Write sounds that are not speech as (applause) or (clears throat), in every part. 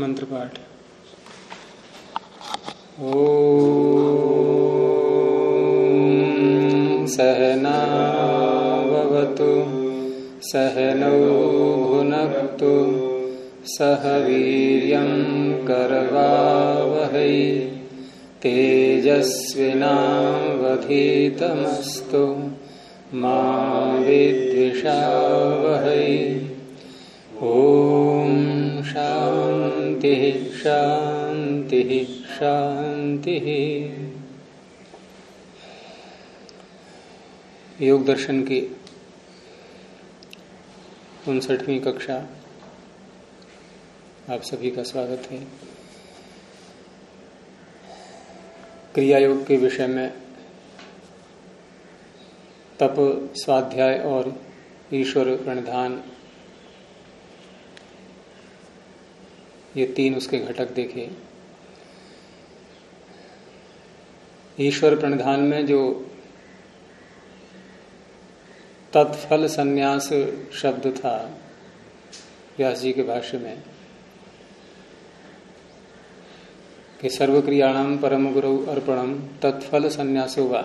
मंत्र पाठ। ओ सहनावतु सहनौ भुनक्तु सह वीर्यं करवावहै तेजस्विनावधीतमस्तु मा विद्विषावहै। ॐ शान्तिः शान्तिः शान्तिः योग दर्शन की उनसठवीं कक्षा आप सभी का स्वागत है। क्रिया योग के विषय में तप, स्वाध्याय और ईश्वर प्रणिधान ये तीन उसके घटक देखे। ईश्वर प्रणिधान में जो तत्फल संन्यास शब्द था व्यास जी के भाष्य में, कि सर्वक्रियाणाम परम गुरु अर्पणम तत्फल संन्यास हुआ।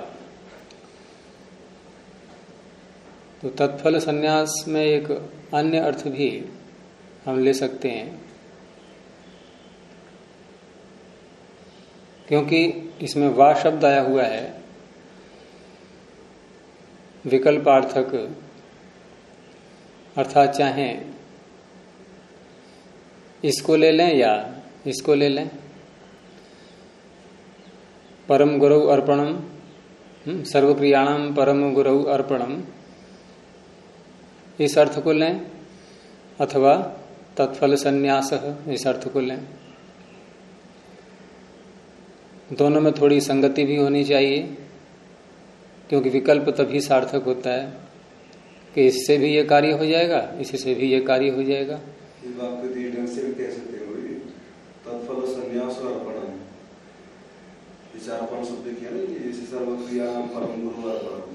तो तत्फल संन्यास में एक अन्य अर्थ भी हम ले सकते हैं। क्योंकि इसमें वा शब्द आया हुआ है, विकल्पार्थक, अर्थात चाहे, इसको ले लें या इसको ले लें। परम गुरु अर्पणम सर्वप्रियाणाम परम गुरु अर्पणम, इस अर्थ को लें अथवा तत्फल संन्यास, इस अर्थ को लें। दोनों में थोड़ी संगति भी होनी चाहिए क्योंकि विकल्प तभी सार्थक होता है कि इससे भी ये कार्य हो जाएगा इसी से भी ये कार्य हो जाएगा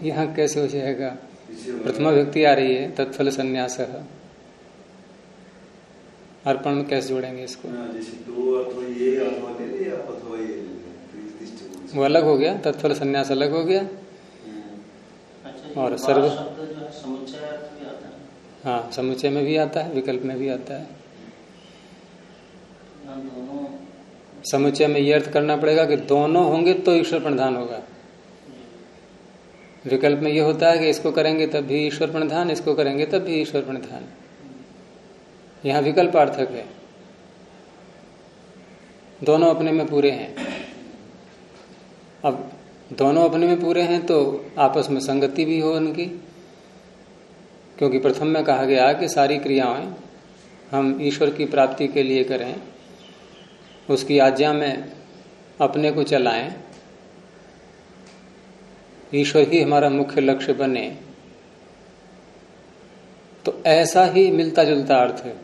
यहाँ कैसे हो जाएगा? प्रथमा व्यक्ति आ रही है तत्फल संन्यास। अर्पण में कैसे जोड़ेंगे इसको? वो अलग हो गया तत्फल संन्यास अलग हो गया। और सर्व हाँ समुच्चय में भी आता है विकल्प में भी आता है। समुच्चय में ये अर्थ करना पड़ेगा कि दोनों होंगे तो ईश्वर प्रधान होगा। विकल्प में ये होता है कि इसको करेंगे तब भी ईश्वर प्रधान इसको करेंगे तब भी ईश्वर प्रधान। यहाँ विकल्प अर्थक है। दोनों अपने में पूरे हैं। अब दोनों अपने में पूरे हैं तो आपस में संगति भी हो उनकी। क्योंकि प्रथम में कहा गया कि सारी क्रियाएँ हम ईश्वर की प्राप्ति के लिए करें, उसकी आज्ञा में अपने को चलाएँ, ईश्वर ही हमारा मुख्य लक्ष्य बने। तो ऐसा ही मिलता जुलता अर्थ है।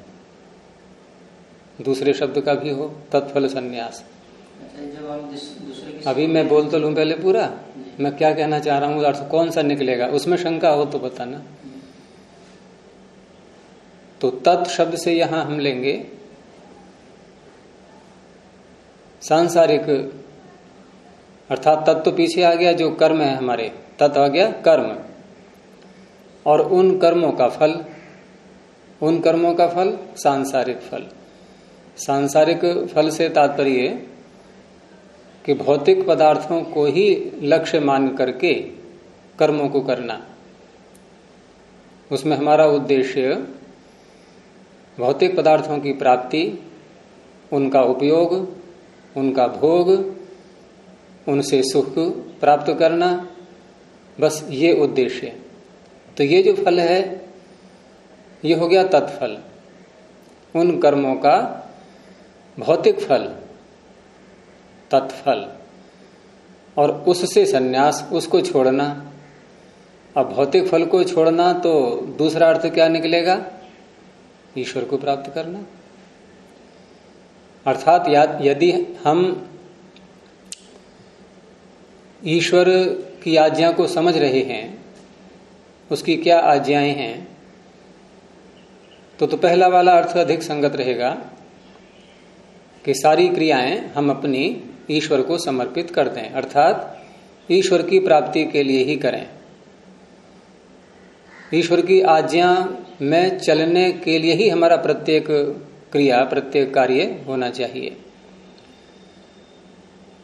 दूसरे शब्द का भी हो, तत्फल संन्यास। अभी मैं बोल तो लू पहले पूरा। मैं क्या कहना चाह रहा हूँ अर्थ कौन सा निकलेगा? उसमें शंका हो तो बताना। तो तत् शब्द से यहाँ हम लेंगे। सांसारिक, अर्थात तत्व तो पीछे आ गया, जो कर्म है हमारे। तत्व आ गया कर्म। और उन कर्मों का फल, उन कर्मों का फल सांसारिक फल। सांसारिक फल से तात्पर्य कि भौतिक पदार्थों को ही लक्ष्य मान करके कर्मों को करना। उसमें हमारा उद्देश्य भौतिक पदार्थों की प्राप्ति, उनका उपयोग, उनका भोग, उनसे सुख प्राप्त करना, बस ये उद्देश्य। तो ये जो फल है, ये हो गया तत्फल। उन कर्मों का भौतिक फल। तत्फल। और उससे सन्यास, उसको छोड़ना। अब भौतिक फल को छोड़ना तो दूसरा अर्थ क्या निकलेगा? ईश्वर को प्राप्त करना। अर्थात यदि हम ईश्वर की आज्ञा को समझ रहे हैं, उसकी क्या आज्ञाएँ हैं तो तो पहला वाला अर्थ अधिक संगत रहेगा कि सारी क्रियाएँ हम अपनी ईश्वर को समर्पित कर दें अर्थात ईश्वर की प्राप्ति के लिए ही करें। ईश्वर की आज्ञा में चलने के लिए ही हमारा प्रत्येक क्रिया, प्रत्येक कार्य होना चाहिए।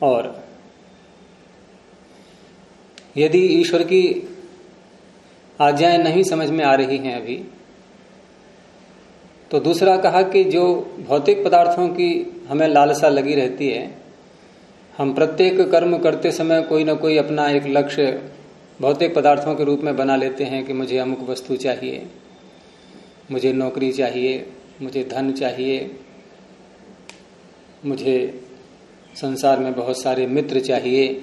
और यदि ईश्वर की आज्ञाएँ नहीं समझ में आ रही हैं अभी तो दूसरा कहा कि जो भौतिक पदार्थों की हमें लालसा लगी रहती है हम प्रत्येक कर्म करते समय कोई ना कोई अपना एक लक्ष्य भौतिक पदार्थों के रूप में बना लेते हैं कि मुझे अमुक वस्तु चाहिए, मुझे नौकरी चाहिए, मुझे धन चाहिए, मुझे संसार में बहुत सारे मित्र चाहिए,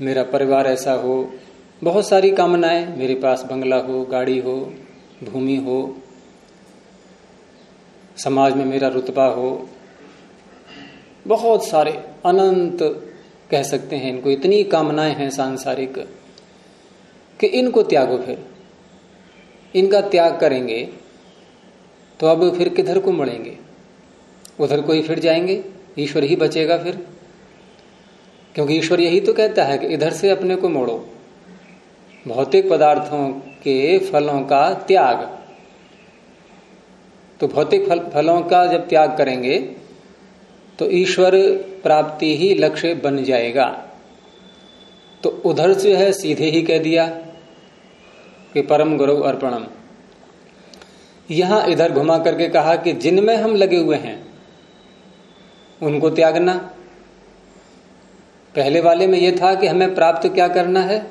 मेरा परिवार ऐसा हो, बहुत सारी कामनाएँ, मेरे पास बंगला हो, गाड़ी हो, भूमि हो, समाज में मेरा रुतबा हो बहुत सारे अनंत कह सकते हैं इनको। इतनी कामनाएँ हैं सांसारिक कि इनको त्यागो फिर। इनका त्याग करेंगे तो अब फिर किधर को मुड़ेंगे उधर को ही फिर जाएँगे ईश्वर ही बचेगा फिर। क्योंकि ईश्वर यही तो कहता है कि इधर से अपने को मोड़ो। भौतिक पदार्थों के फलों का त्याग। तो भौतिक फल, फलों का जब त्याग करेंगे तो ईश्वर प्राप्ति ही लक्ष्य बन जाएगा। तो उधर से है, सीधे ही कह दिया कि परम गुरु अर्पणम। यहाँ इधर घुमा करके कहा कि जिनमें हम लगे हुए हैं, उनको त्यागना। पहले वाले में यह था कि हमें प्राप्त क्या करना है,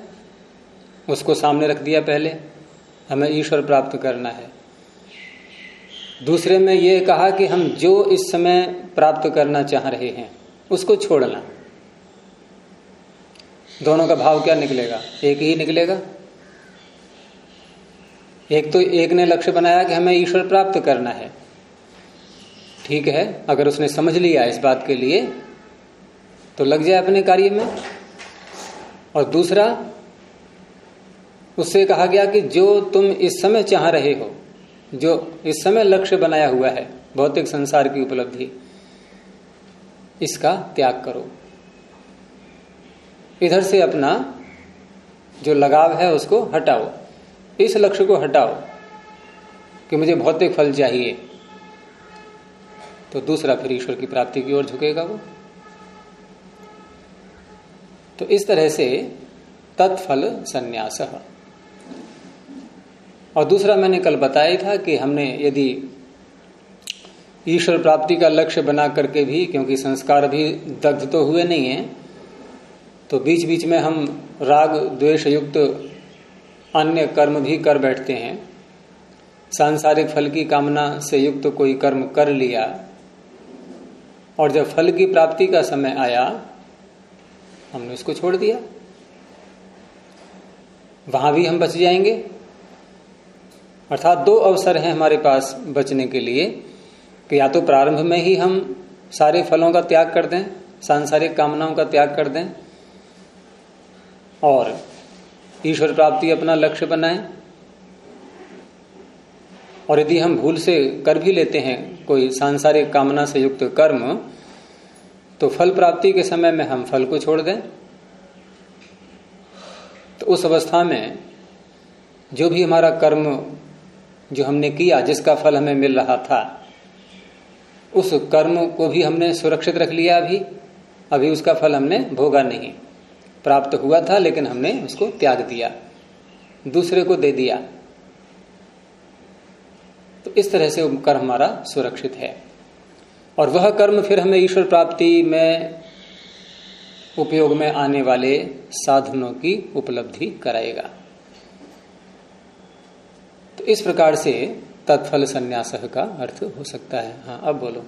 उसको सामने रख दिया पहले, हमें ईश्वर प्राप्त करना है। दूसरे में यह कहा कि हम जो इस समय प्राप्त करना चाह रहे हैं, उसको छोड़ना। दोनों का भाव क्या निकलेगा? एक ही निकलेगा? एक तो एक ने लक्ष्य बनाया कि हमें ईश्वर प्राप्त करना है। ठीक है, अगर उसने समझ लिया इस बात के लिए तो लग जाए अपने कार्य में। और दूसरा, उससे कहा गया कि जो तुम इस समय चाह रहे हो जो इस समय लक्ष्य बनाया हुआ है, भौतिक संसार की उपलब्धि, इसका त्याग करो। इधर से अपना जो लगाव है, उसको हटाओ। इस लक्ष्य को हटाओ कि मुझे भौतिक फल चाहिए। तो दूसरा फिर ईश्वर की प्राप्ति की ओर झुकेगा वो। तो इस तरह से तत्फल संन्यास। और दूसरा मैंने कल बताया था कि हमने यदि ईश्वर प्राप्ति का लक्ष्य बना करके भी, क्योंकि संस्कार भी दग्ध तो हुए नहीं है तो बीच बीच में हम राग, द्वेष युक्त अन्य कर्म भी कर बैठते हैं। सांसारिक फल की कामना से युक्त कोई कर्म कर लिया, और जब फल की प्राप्ति का समय आया, हमने उसको छोड़ दिया। वहाँ भी हम बच जाएँगे। अर्थात दो अवसर हैं हमारे पास बचने के लिए कि या तो प्रारंभ में ही हम सारे फलों का त्याग कर दें, सांसारिक कामनाओं का त्याग कर दें और ईश्वर प्राप्ति अपना लक्ष्य बनाएँ। और यदि हम भूल से कर भी लेते हैं कोई सांसारिक कामना से युक्त कर्म तो फल प्राप्ति के समय में हम फल को छोड़ दें। तो उस अवस्था में जो भी हमारा कर्म जो हमने किया, जिसका फल हमें मिल रहा था, उस कर्म को भी हमने सुरक्षित रख लिया अभी। अभी उसका फल हमने भोगा नहीं। प्राप्त हुआ था, लेकिन हमने उसको त्याग दिया, दूसरे को दे दिया। तो इस तरह से कर्म हमारा सुरक्षित है। और वह कर्म फिर हमें ईश्वर प्राप्ति में उपयोग में आने वाले साधनों की उपलब्धि कराएगा। तो इस प्रकार से तत्फल संन्यास का अर्थ हो सकता है। हाँ अब बोलो।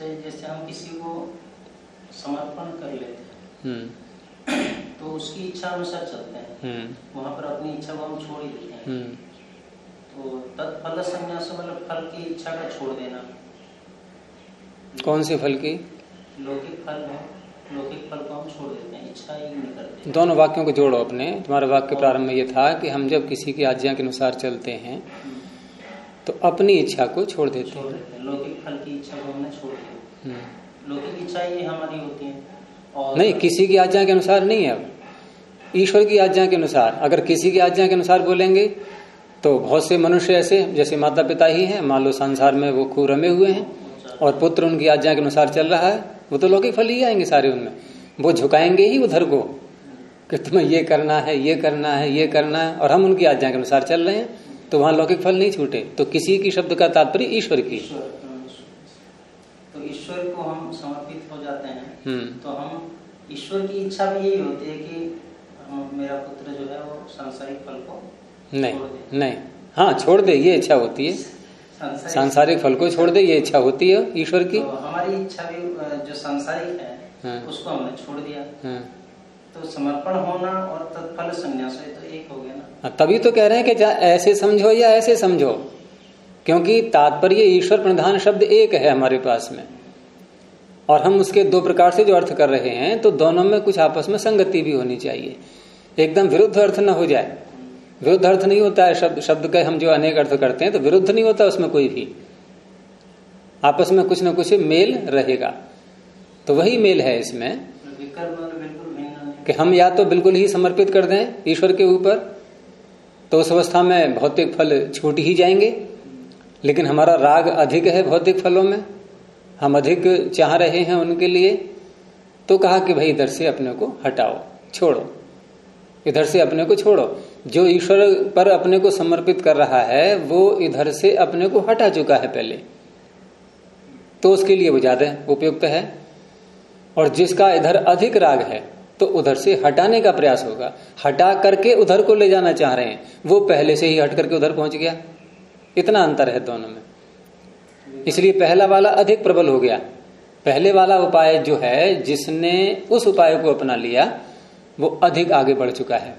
जैसे हम किसी को समर्पण कर लेते हैं हम्म। तो उसकी इच्छा अनुसार चलते हैं। हम्म। वहाँ पर अपनी इच्छा को हम छोड़ ही देते हैं। हम्म। तो तत्फल संन्यास मतलब फल की इच्छा का छोड़ देना। कौन से फल की? लौकिक फल है। लौकिक फल को हम छोड़ देते हैं इच्छा ही नहीं करते। दोनों वाक्यों को जोड़ो अपने। तुम्हारे वाक्य प्रारंभ में ये था कि हम जब किसी की आज्ञा के अनुसार चलते हैं तो अपनी इच्छा को छोड़ देते छोड़ देते हैं। लौकिक फल की इच्छा को हमने छोड़ हम्म। लौकिक इच्छा ये हमारी होती है और नहीं किसी की आज्ञा के अनुसार नहीं है। अब ईश्वर की आज्ञा के अनुसार। अगर किसी की आज्ञा के अनुसार बोलेंगे तो बहुत से मनुष्य ऐसे जैसे माता पिता ही हैं। मान लो संसार में वो खूब रमे हुए हैं और पुत्र उनकी आज्ञा के अनुसार चल रहा है वो तो लौकिक फल ही आएँगे सारे उनमें। वो झुकाएँगे ही उधर को। कि तुम्हें ये करना है ये करना है ये करना है और हम उनकी आज्ञा के अनुसार चल रहे हैं तो वहाँ लौकिक फल नहीं छूटे। तो किसी की शब्द का तात्पर्य ईश्वर की। तो ईश्वर को हम समर्पित हो जाते हैं। हम्म। तो हम ईश्वर की इच्छा भी यही होती है कि मेरा पुत्र जो है वो सांसारिक फल को नहीं नहीं। हाँ छोड़ दे ये इच्छा होती है। सांसारिक फल को छोड़ दे ये इच्छा होती है ईश्वर की। तो हमारी इच्छा भी जो सांसारिक है हाँ। उसको हमने छोड़ दिया। हाँ। तो समर्पण होना और तत्फल संन्यास तो एक हो गया ना। हाँ, तभी तो कह रहे हैं कि ऐसे समझो या ऐसे समझो क्योंकि तात्पर्य ईश्वर प्रधान शब्द एक है हमारे पास में। और हम उसके दो प्रकार से जो अर्थ कर रहे हैं तो दोनों में कुछ आपस में संगति भी होनी चाहिए। एकदम विरुद्ध अर्थ न हो जाए। विरुद्ध अर्थ नहीं होता है शब्द शब्द के हम जो अनेक अर्थ करते हैं तो विरुद्ध नहीं होता उसमें कोई भी। आपस में कुछ न कुछ मेल रहेगा। तो वही मेल है इसमें कि हम या तो बिल्कुल ही समर्पित कर दें ईश्वर के ऊपर तो उस अवस्था में भौतिक फल छूट ही जाएँगे। लेकिन हमारा राग अधिक है भौतिक फलों में। हम अधिक चाह रहे हैं उनके लिए। तो कहा कि भाई इधर से अपने को हटाओ, छोड़ो। इधर से अपने को छोड़ो। जो ईश्वर पर अपने को समर्पित कर रहा है, वो इधर से अपने को हटा चुका है पहले। तो उसके लिए वो ज़्यादा उपयुक्त है। और जिसका इधर अधिक राग है तो उधर से हटाने का प्रयास होगा। हटा करके उधर को ले जाना चाह रहे हैं, वो पहले से ही हट करके उधर पहुँच गया। इतना अंतर है दोनों में। इसलिए पहला वाला अधिक प्रबल हो गया। पहले वाला उपाय जो है, जिसने उस उपाय को अपना लिया, वो अधिक आगे बढ़ चुका है।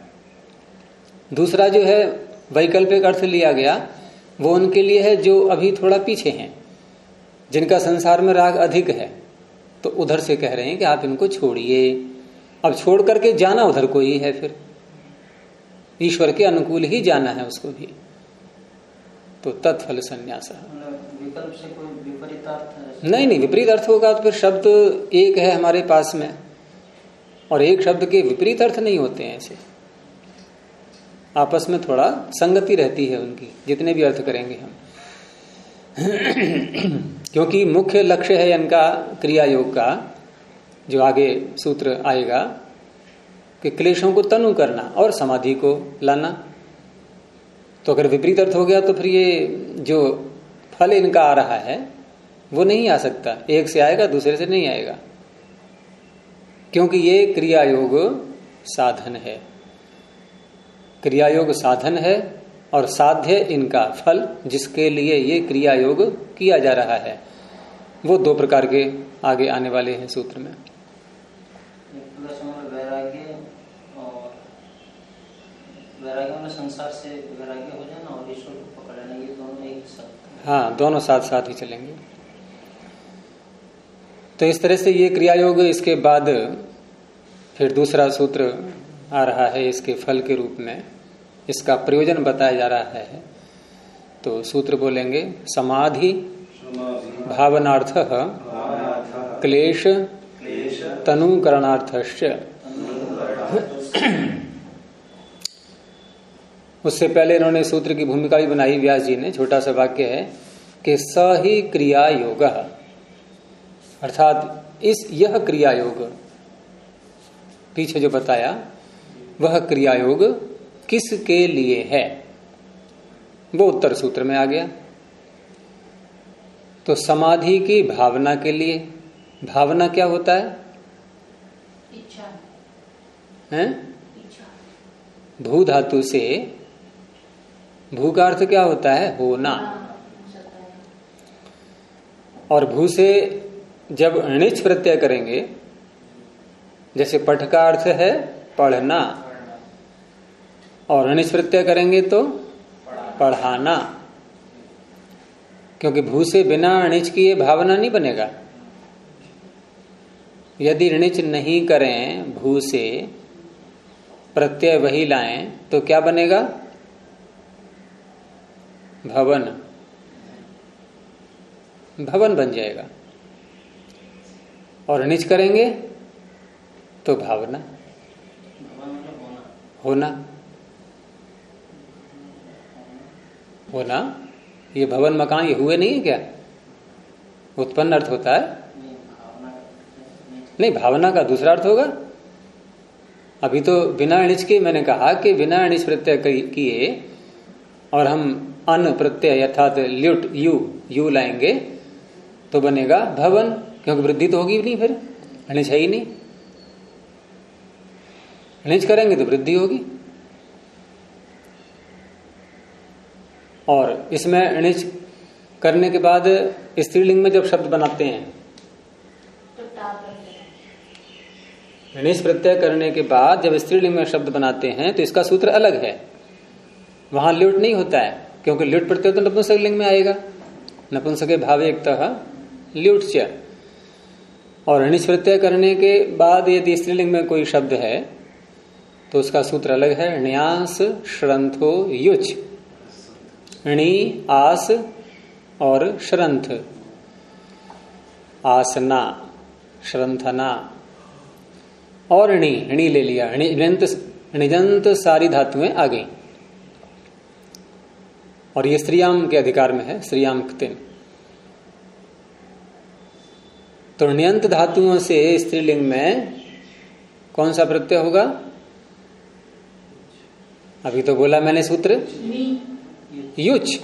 दूसरा जो है वैकल्पिक अर्थ लिया गया, वो उनके लिए है जो अभी थोड़ा पीछे हैं, जिनका संसार में राग अधिक है। तो उधर से कह रहे हैं कि आप इनको छोड़िए। अब छोड़ करके जाना उधर को ही है फिर। ईश्वर के अनुकूल ही जाना है उसको भी। तो तत्फल संन्यास। नहीं नहीं, विपरीत अर्थ होगा तो फिर शब्द एक है हमारे पास में, और एक शब्द के विपरीत अर्थ नहीं होते हैं ऐसे। आपस में थोड़ा संगति रहती है उनकी, जितने भी अर्थ करेंगे हम। क्योंकि मुख्य लक्ष्य है इनका क्रिया योग का, जो आगे सूत्र आएगा, कि क्लेशों को तनु करना और समाधि को लाना। तो अगर विपरीत अर्थ हो गया तो फिर ये जो फल इनका आ रहा है, वो नहीं आ सकता। एक से आएगा, दूसरे से नहीं आएगा। क्योंकि ये क्रिया योग साधन है। क्रिया योग साधन है और साध्य इनका फल जिसके लिए ये क्रिया योग किया जा रहा है। वो दो प्रकार के आगे आने वाले हैं सूत्र में। वैराग्य और वैराग्य संसार से वैराग्य हो जाना और ईश्वर को पकड़ लेना ये दोनों एक साथ। हाँ दोनों साथ साथ ही चलेंगे। तो इस तरह से ये क्रिया योग इसके बाद फिर दूसरा सूत्र आ रहा है इसके फल के रूप में। इसका प्रयोजन बताया जा रहा है। तो सूत्र बोलेंगे, समाधि भावनार्थ क्लेश तनुकरणार्थ उससे पहले इन्होंने सूत्र की भूमिका भी बनाई, व्यास जी ने, छोटा सा वाक्य है कि स ही क्रिया योग अर्थात इस यह क्रिया योग पीछे जो बताया, वह क्रिया योग किसके लिए है? वो उत्तर सूत्र में आ गया। तो समाधि की भावना के लिए भावना क्या होता है? इच्छा। है? भू धातु से भू का अर्थ क्या होता है? होना। और भू से जब अणिच प्रत्यय करेंगे जैसे पठ का अर्थ है पढ़ना और अनिच प्रत्यय करेंगे तो पढ़ाना। क्योंकि भू से बिना अणिच की ये भावना नहीं बनेगा। यदि ऋणिच नहीं करें भू से प्रत्यय वही लाएँ तो क्या बनेगा? भवन। भवन बन जाएगा। और निच करेंगे तो भावना। होना। होना ये भवन मकान, ये हुए नहीं है क्या? उत्पन्न अर्थ होता है? नहीं, भावना का दूसरा अर्थ होगा। अभी तो बिना अणिच के मैंने कहा कि बिना अणिच प्रत्यय किए और हम अन प्रत्यय अर्थात ल्युट, यू यू लाएँगे तो बनेगा भवन, क्योंकि वृद्धि तो होगी नहीं फिर। अणिच है ही नहीं। अणिच करेंगे तो वृद्धि होगी। और इसमें अणिच करने के बाद स्त्रीलिंग में जब शब्द बनाते हैं ऋणिस प्रत्यय करने के बाद जब स्त्रीलिंग में शब्द बनाते हैं तो इसका सूत्र अलग है। वहाँ ल्युट नहीं होता है, क्योंकि ल्युट प्रत्यय तो नपुंसक लिंग में आएगा। नपुंसक भाव एक ल्युट च और ऋणिस प्रत्यय करने के बाद यदि स्त्रीलिंग में कोई शब्द है तो उसका सूत्र अलग है, न्यास श्रंथो युच ऋणी आस और श्रंथ। आसना, श्रंथना और ऋणी ऋणी ले लिया। ऋणिजंत सारी धातुएँ आ गई। और ये स्त्रियाम के अधिकार में है स्त्रियाम तिन। तो ण्यंत धातुओं से स्त्रीलिंग में कौन सा प्रत्यय होगा? अभी तो बोला मैंने सूत्र। युच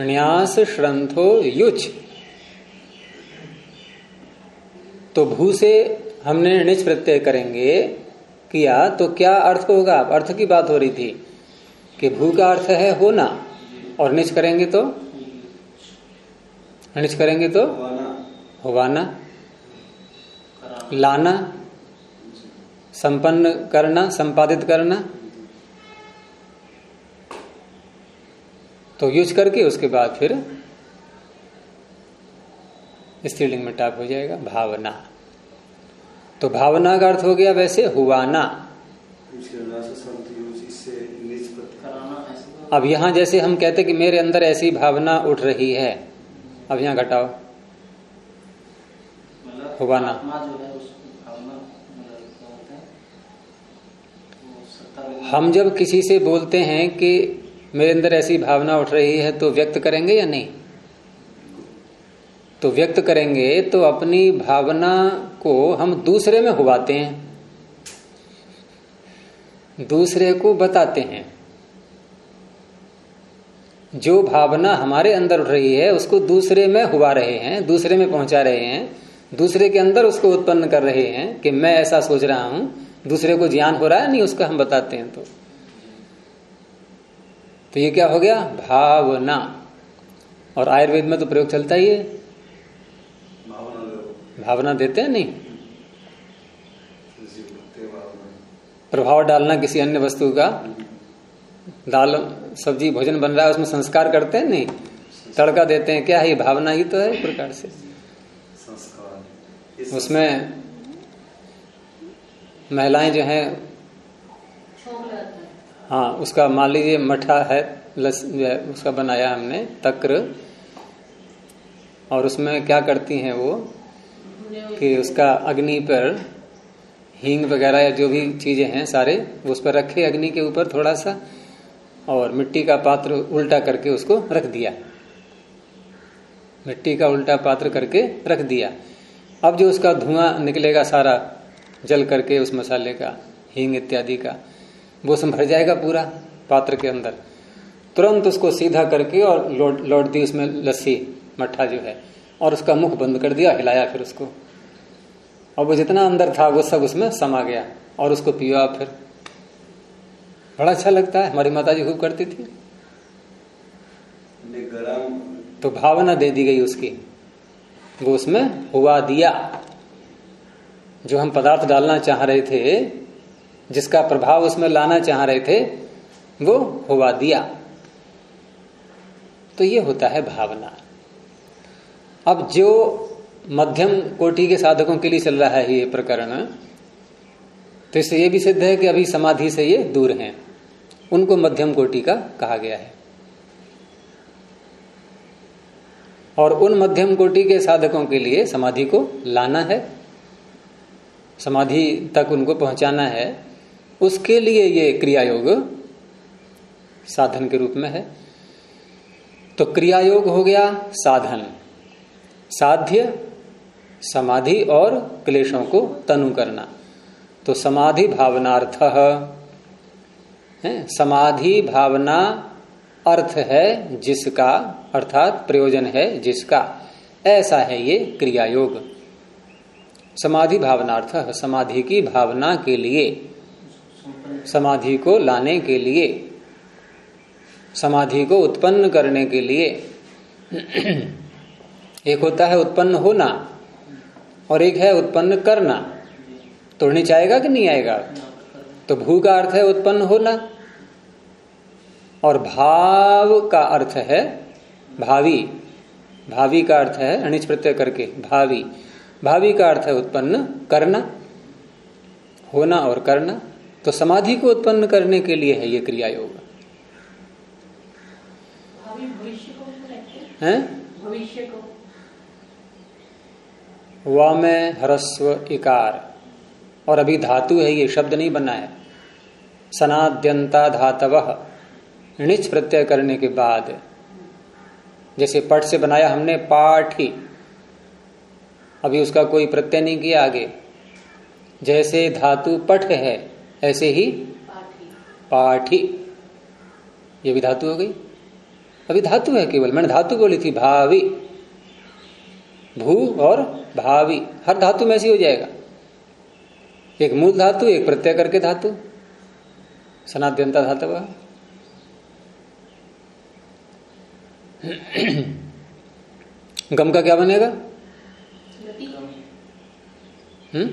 न्यास श्रंथो युच तो भू से हमने निच प्रत्यय करेंगे किया तो क्या अर्थ होगा? अर्थ की बात हो रही थी कि भू का अर्थ है होना, और निच करेंगे तो? निच करेंगे तो? होवाना। लाना। संपन्न करना, संपादित करना। तो यूज़ करके उसके बाद फिर स्त्रीलिंग में टाप हो जाएगा भावना। तो भावना का अर्थ हो गया वैसे हुआना। अब यहाँ जैसे हम कहते कि मेरे अंदर ऐसी भावना उठ रही है। अब यहाँ घटाओ। मतलब हुआना। हम जब किसी से बोलते हैं कि मेरे अंदर ऐसी भावना उठ रही है तो व्यक्त करेंगे या नहीं? तो व्यक्त करेंगे तो अपनी भावना को हम दूसरे में हुआते हैं। दूसरे को बताते हैं। जो भावना हमारे अंदर उठ रही है, उसको दूसरे में हुआ रहे हैं, दूसरे में पहुँचा रहे हैं, दूसरे के अंदर उसको उत्पन्न कर रहे हैं कि मैं ऐसा सोच रहा हूँ, दूसरे को ज्ञान हो रहा है, नहीं, उसका हम बताते हैं तो। तो ये क्या हो गया? भावना। और आयुर्वेद में तो प्रयोग चलता ही है। भावना देते हैं? नहीं। प्रभाव डालना किसी अन्य वस्तु का। दाल सब्ज़ी भोजन बन रहा है उसमें संस्कार करते हैं? नहीं। तड़का देते हैं। क्या है? ये भावना ही तो है एक प्रकार से। उसमें महिलाएँ जो हैं हाँ उसका मान लीजिए मठा है, लस उसका बनाया हमने, तक्र। और उसमें क्या करती हैं वो, कि उसका अग्नि पर हींग वगैरह या जो भी चीज़ें हैं सारे उस पर रखे अग्नि के ऊपर थोड़ा सा, और मिट्टी का पात्र उल्टा करके उसको रख दिया। मिट्टी का उल्टा पात्र करके रख दिया। अब जो उसका धुआँ निकलेगा सारा, जल करके उस मसाले का, हींग इत्यादि का वो भर जाएगा पूरा पात्र के अंदर। तुरंत उसको सीधा करके और लौट लौट दी उसमें लस्सी मट्ठा जो है और उसका मुख बंद कर दिया हिलाया फिर उसको। और वो जितना अंदर था वो सब उसमें समा गया और उसको पियो फिर। बड़ा अच्छा लगता है हमारी माता जी खूब करती थी। तो भावना दे दी गई उसकी। वो उसमें हुआ दिया। जो हम पदार्थ डालना चाह रहे थे जिसका प्रभाव उसमें लाना चाह रहे थे, वो हुआ दिया। तो ये होता है भावना। अब जो मध्यम कोटि के साधकों के लिए चल रहा है ये प्रकरण तो इससे ये भी सिद्ध है कि अभी समाधि से ये दूर हैं। उनको मध्यम कोटि का कहा गया है। और उन मध्यम कोटि के साधकों के लिए समाधि को लाना है। समाधि तक उनको पहुंचाना है। उसके लिए ये क्रिया योग साधन के रूप में है। तो क्रिया योग हो गया साधन। साध्य, समाधि और क्लेशों को तनु करना। तो समाधि भावनार्थ, है, समाधि भावना अर्थ है जिसका, अर्थात प्रयोजन है जिसका। ऐसा है ये क्रिया योग समाधि भावनार्थ, समाधि की भावना के लिए समाधि को लाने के लिए, समाधि को उत्पन्न करने के लिए, (clears throat) एक होता है उत्पन्न होना और एक है उत्पन्न करना। तोड़नी चाहेगा कि नहीं आएगा? तो भू का अर्थ है उत्पन्न होना। और भाव का अर्थ है भावी। भावी का अर्थ है अनिच प्रत्यय करके, भावी। भावी का अर्थ है उत्पन्न करना, होना और करना। तो समाधि को उत्पन्न करने के लिए है ये क्रिया योग है। में ह्रस्व इकार। और अभी धातु है ये शब्द नहीं बना है। सनाद्यंता धातव। निच प्रत्यय करने के बाद जैसे पट से बनाया हमने पाठी अभी उसका कोई प्रत्यय नहीं किया आगे। जैसे धातु पठ है ऐसे ही पाठी। ये भी धातु हो गई। अभी धातु है केवल। मैंने धातु बोली थी भावी। भू और भावी। हर धातु में ऐसी हो जाएगा। एक मूल धातु एक प्रत्यय करके धातु। सनाद्यंता धातु गम का क्या बनेगा? हम्म?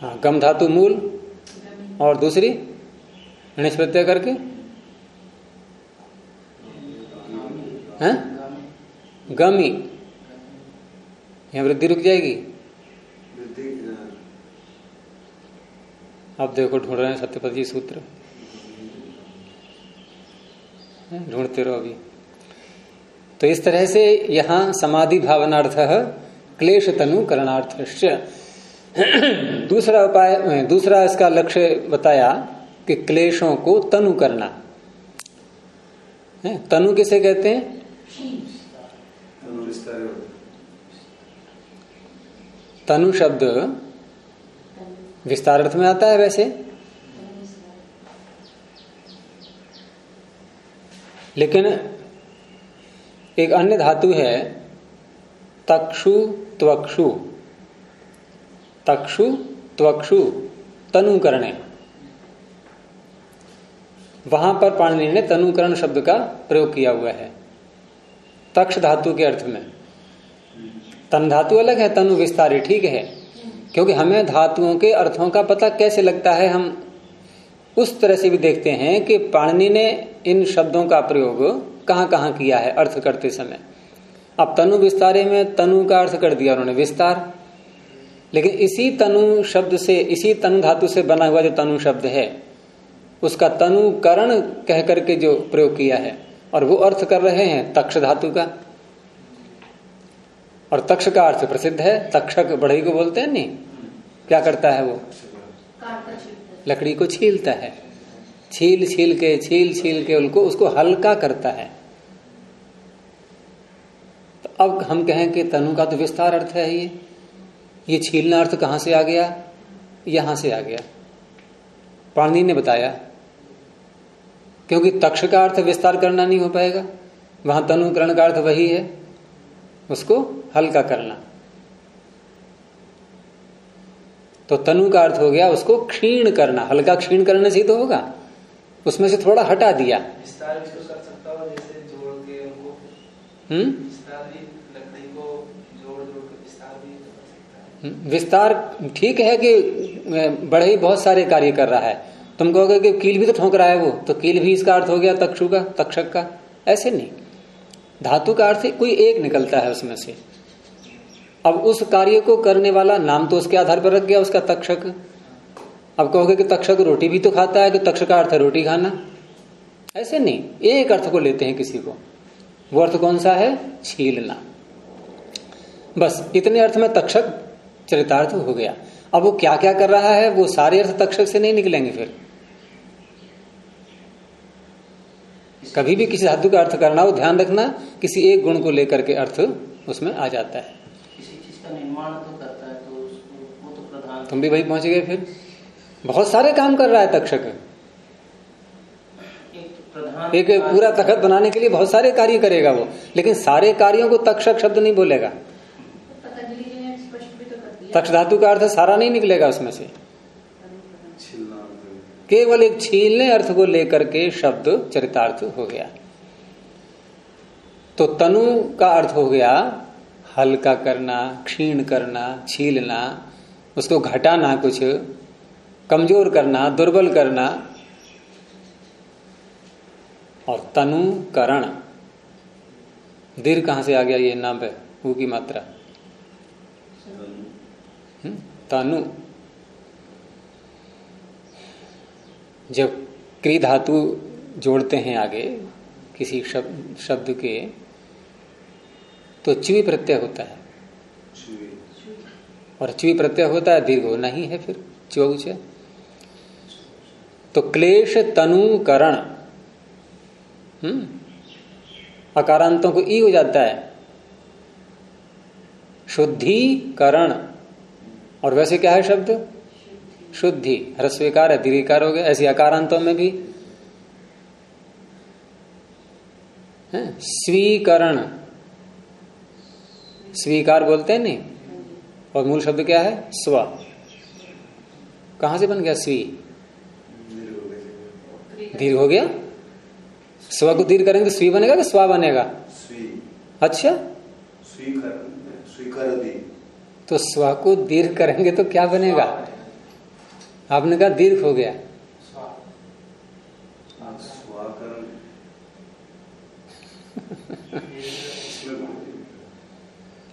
हाँ गम धातु मूल। और दूसरी गणेश प्रत्यय करके? हैं? गमी। यहाँ वृद्धि रुक जाएगी। अब देखो ढूंढ रहे हैं सत्यपति सूत्र। ढूंढते रहो अभी। तो इस तरह से यहाँ समाधि भावनार्थ क्लेश तनु करणार्थ (coughs) दूसरा उपाय दूसरा इसका लक्ष्य बताया कि क्लेशों को तनु करना। तनु किसे कहते हैं? तनु शब्द विस्तार अर्थ में आता है वैसे। लेकिन एक अन्य धातु है तक्षु त्वक्षु। तक्षु, त्वक्षु तनु करने वहाँ पर पाणनी ने तनुकरण शब्द का प्रयोग किया हुआ है। तक्ष धातु के अर्थ में। तन धातु अलग है, तनु विस्तार ठीक है। क्योंकि हमें धातुओं के अर्थों का पता कैसे लगता है, हम उस तरह से भी देखते हैं कि पाणनी ने इन शब्दों का प्रयोग कहाँ कहाँ किया है अर्थ करते समय। अब तनु विस्तारे में तनु का अर्थ कर दिया उन्होंने, विस्तार। लेकिन इसी तनु शब्द से, इसी तनु धातु से बना हुआ जो तनु शब्द है, उसका तनुकरण कह करके जो प्रयोग किया है, और वो अर्थ कर रहे हैं तक्ष धातु का। और तक्ष का अर्थ प्रसिद्ध है, तक्षक बढ़ई को बोलते हैं नहीं? क्या करता है वो? लकड़ी को छीलता है। छील छील के, छील छील के उनको, उसको हल्का करता है। तो अब हम कहें कि तनु का तो विस्तार अर्थ है ये ये छीलना अर्थ कहाँ से आ गया? यहाँ से आ गया। पाणी ने बताया क्योंकि तक्ष का अर्थ विस्तार करना नहीं हो पाएगा वहाँ तनुकरण का अर्थ वही है उसको हल्का करना। तो तनु का अर्थ हो गया उसको क्षीण करना हल्का क्षीण करने से तो होगा। उसमें से थोड़ा हटा दिया। विस्तार कर सकता जैसे जोड़ के उनको हम्म? विस्तार ठीक है कि बड़े ही बहुत सारे कार्य कर रहा है। तुम कहोगे कि कील भी तो ठोक रहा है वो तो कील भी इसका अर्थ हो गया तक्षु का, तक्षक का। ऐसे नहीं। धातु का अर्थ कोई एक निकलता है उसमें से। अब उस कार्य को करने वाला नाम तो उसके आधार पर रख गया, उसका तक्षक। अब कहोगे कि तक्षक रोटी भी तो खाता है तो तक्ष का अर्थ रोटी खाना। ऐसे नहीं। एक अर्थ को लेते हैं किसी को। वो अर्थ कौन सा है? छीलना। बस, इतने अर्थ में तक्षक चरितार्थ हो गया। अब वो क्या क्या कर रहा है वो सारे अर्थ तक्षक से नहीं निकलेंगे फिर। कभी भी किसी धातु का अर्थ करना हो ध्यान रखना किसी एक गुण को लेकर के अर्थ उसमें आ जाता है। किसी चीज़ का निर्माण तो करता है तो तो प्रधान। तुम भी वही पहुँच गए फिर। बहुत सारे काम कर रहा है तक्षक। एक एक पूरा तखत बनाने के लिए बहुत सारे कार्य करेगा वो। लेकिन सारे कार्यों को तक्षक शब्द नहीं बोलेगा पतंजलि जी ने स्पष्ट भी तो कर दिया तक्ष धातु का अर्थ सारा नहीं निकलेगा उसमें से। केवल एक छीलने अर्थ को लेकर के शब्द चरितार्थ हो गया। तो तनु का अर्थ हो गया हल्का करना, क्षीण करना, छीलना, उसको घटाना कुछ, कमज़ोर करना, दुर्बल करना। और तनु करण। दीर्घ कहाँ से आ गया ये नाम है? ऊ की मात्रा। तनु। जब क्री धातु जोड़ते हैं आगे किसी शब्द शब्द के तो च्वी प्रत्यय होता है। और च्वी प्रत्यय होता है दीर्घ होना ही है फिर चौच तो क्लेश तनुकरण हम्म अकारांतों को ई हो जाता है। शुद्धिकरण। और वैसे क्या है शब्द? शुद्धि। ह्रस्वीकार है दीर्घकार हो गया। ऐसे अकारांतों में भी। है? स्वीकरण। स्वीकार बोलते हैं नहीं? और मूल शब्द क्या है? स्व। कहाँ से बन गया स्वी? दीर्घ हो गया। स्व को दीर्घ करेंगे तो स्वी बनेगा कि स्वा बनेगा? स्वी। अच्छा। स्वीकर स्वीकार तो स्व को दीर्घ करेंगे तो क्या बनेगा? आपने कहा दीर्घ हो गया। (laughs)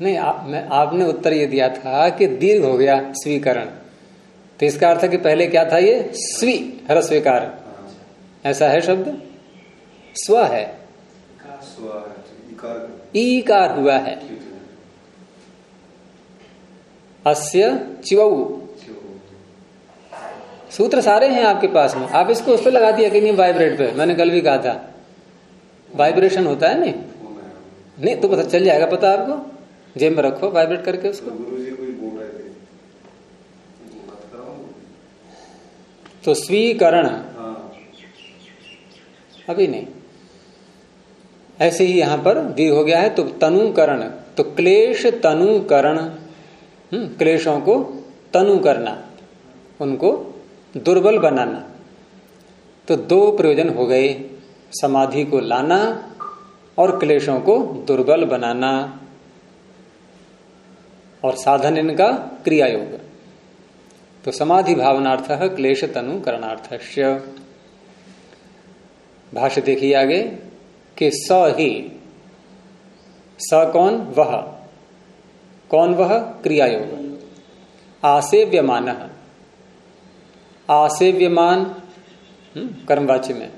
नहीं आप, मैं आपने उत्तर ये दिया था कि दीर्घ हो गया स्वीकरण। तो इसका अर्थ है कि पहले क्या था ये? स्वी हर स्वीकार। ऐसा है शब्द? स्व है। ईकार हुआ है। है। अस्य चिवऊ सूत्र सारे हैं आपके पास में। आप इसको उस पर लगा दिया कि नहीं वाइब्रेट पे। मैंने कल भी कहा था। वाइब्रेशन होता है नहीं नहीं तो पता चल जाएगा पता आपको। जेब में रखो वाइब्रेट करके उसको। तो स्वीकरण। अभी नहीं। ऐसे ही यहाँ पर दी हो गया है तो तनुकरण। तो क्लेश तनुकरण। क्लेशों को तनु करना, उनको दुर्बल बनाना। तो दो प्रयोजन हो गए, समाधि को लाना और क्लेशों को दुर्बल बनाना। और साधन इनका क्रिया योग तो समाधि भावनार्थ क्लेश तनु करणार्थ भाष्य देखिए आगे, कि स ही, स कौन? वह। कौन वह? क्रिया योग आसेव्यमान। आसेव्यमान हम्म, कर्मवाच्य में।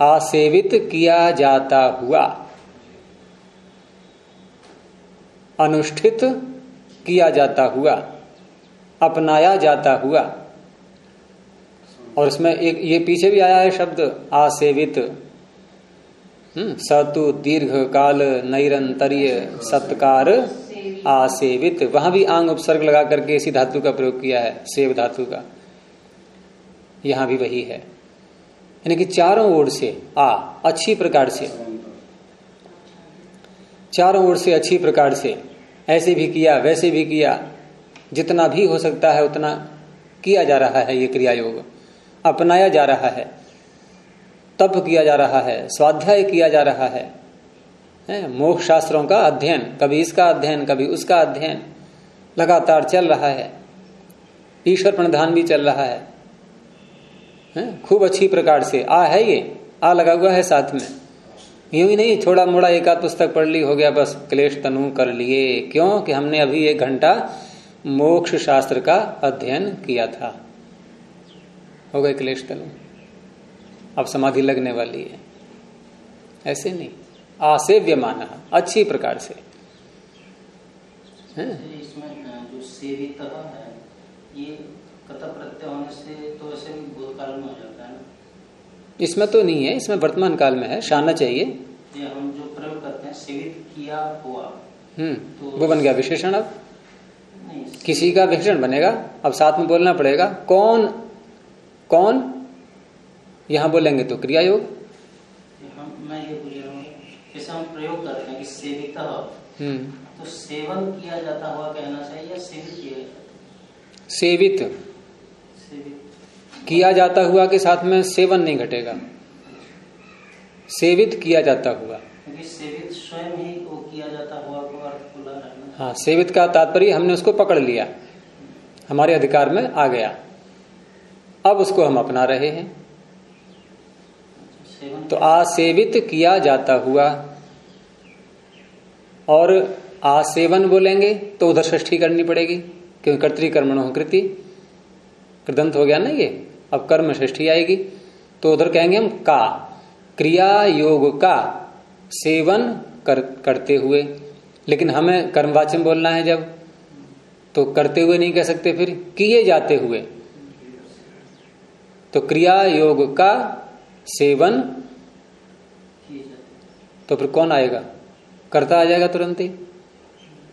आसेवित किया जाता हुआ। अनुष्ठित किया जाता हुआ। अपनाया जाता हुआ। और इसमें एक ये पीछे भी आया है शब्द आसेवित। हम्म सतु दीर्घ काल नैरंतर्य सत्कार। आसेवित। वहाँ भी आंग उपसर्ग लगा करके इसी धातु का प्रयोग किया है सेव धातु का। यहाँ भी वही है। यानी कि चारों ओर से आ अच्छी प्रकार से। चारों ओर से अच्छी प्रकार से। ऐसे भी किया वैसे भी किया। जितना भी हो सकता है उतना किया जा रहा है ये क्रिया योग अपनाया जा रहा है। तप किया जा रहा है। स्वाध्याय किया जा रहा है, मोक्ष शास्त्रों का अध्ययन, कभी इसका अध्ययन, कभी उसका अध्ययन, लगातार चल रहा है। ईश्वर प्रणधान भी चल रहा है? खूब अच्छी प्रकार से। आ है ये, आ लगा हुआ है साथ में। यूँ ही नहीं थोड़ा मोड़ा एक आध पुस्तक पढ़ ली, हो गया बस। क्लेश तनु कर लिए। क्यों? कि हमने अभी एक घंटा मोक्ष शास्त्र का अध्ययन किया था। हो गए क्लेश तनु। अब समाधि लगने वाली है। ऐसे नहीं। आसेव्यमान अच्छी प्रकार से। है? इसमें जो सेवित है ये प्रत्यय होने से तो ऐसे भूतकाल में हो जाता है ना? इसमें तो नहीं है इसमें वर्तमान काल में है शाना चाहिए। ये हम जो प्रयोग करते हैं सेवित किया हुआ। हम्म तो वो बन गया विशेषण अब। नहीं किसी का विशेषण बनेगा अब साथ में बोलना पड़ेगा कौन कौन? यहाँ बोलेंगे तो क्रिया योग हम मैं ये पूछ रहा हूँ जैसे हम प्रयोग करते हैं कि सेवित हम्म। तो सेवन किया जाता हुआ कहना चाहिए या सेवित किया जाता सेवित। सेवित। किया जाता हुआ के साथ में सेवन नहीं घटेगा। सेवित किया जाता हुआ। क्योंकि सेवित स्वयं ही वो किया जाता हुआ को अर्थ हाँ सेवित का तात्पर्य हमने उसको पकड़ लिया। हमारे अधिकार में आ गया। अब उसको हम अपना रहे हैं। तो आसेवित किया जाता हुआ और आसेवन बोलेंगे तो उधर ष्ठी करनी पड़ेगी क्योंकि कर्तिकर्मणो कृति। कृदंत हो गया ना ये? अब कर्म ष्ठी आएगी। तो उधर कहेंगे हम का क्रिया योग का सेवन कर, करते हुए। लेकिन हमें कर्मवाचन बोलना है जब तो करते हुए नहीं कह सकते फिर किए जाते हुए। तो क्रिया योग का सेवन तो फिर कौन आएगा? कर्ता आ जाएगा तुरंत ही।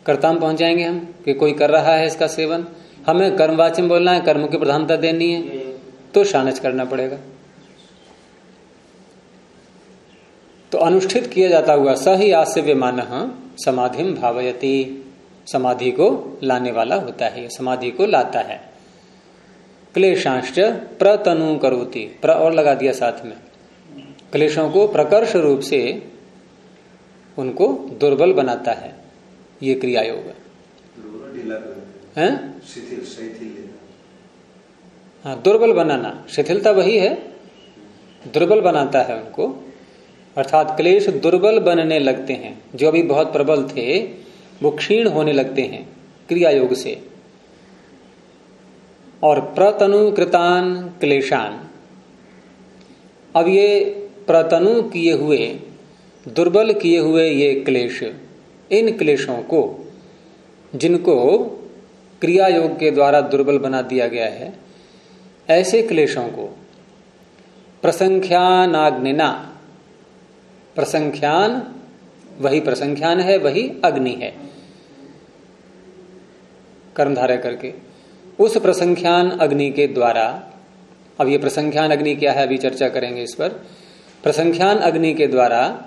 कर्ता में पहुँच जाएँगे हम, कि कोई कर रहा है इसका सेवन। हमें कर्मवाचन बोलना है, कर्म की प्रधानता देनी है तो शानच करना पड़ेगा। तो अनुष्ठित किया जाता हुआ सही आश्चर्य मान समाधि भावयती। समाधि को लाने वाला होता है, समाधि को लाता है। क्लेशांश प्रतनु करोती, प्र और लगा दिया साथ में। क्लेशों को प्रकर्ष रूप से उनको दुर्बल बनाता है। ये क्रिया योग है? हैं। दुर्बल बनाना। शिथिलता वही है। दुर्बल बनाता है उनको। अर्थात क्लेश दुर्बल बनने लगते हैं। जो अभी बहुत प्रबल थे, वो क्षीण होने लगते हैं क्रिया योग से। और प्रतनु कृतान क्लेशान। अब ये प्रतनु किए हुए दुर्बल किए हुए ये क्लेश, इन क्लेशों को, जिनको क्रिया योग के द्वारा दुर्बल बना दिया गया है, ऐसे क्लेशों को, प्रसंख्यानाग्निना, प्रसंख्यान, वही प्रसंख्यान है, वही अग्नि है। कर्मधारय करके, उस प्रसंख्यान अग्नि के द्वारा, अब ये प्रसंख्यान अग्नि क्या है, अभी चर्चा करेंगे इस पर, प्रसंख्यान अग्नि के द्वारा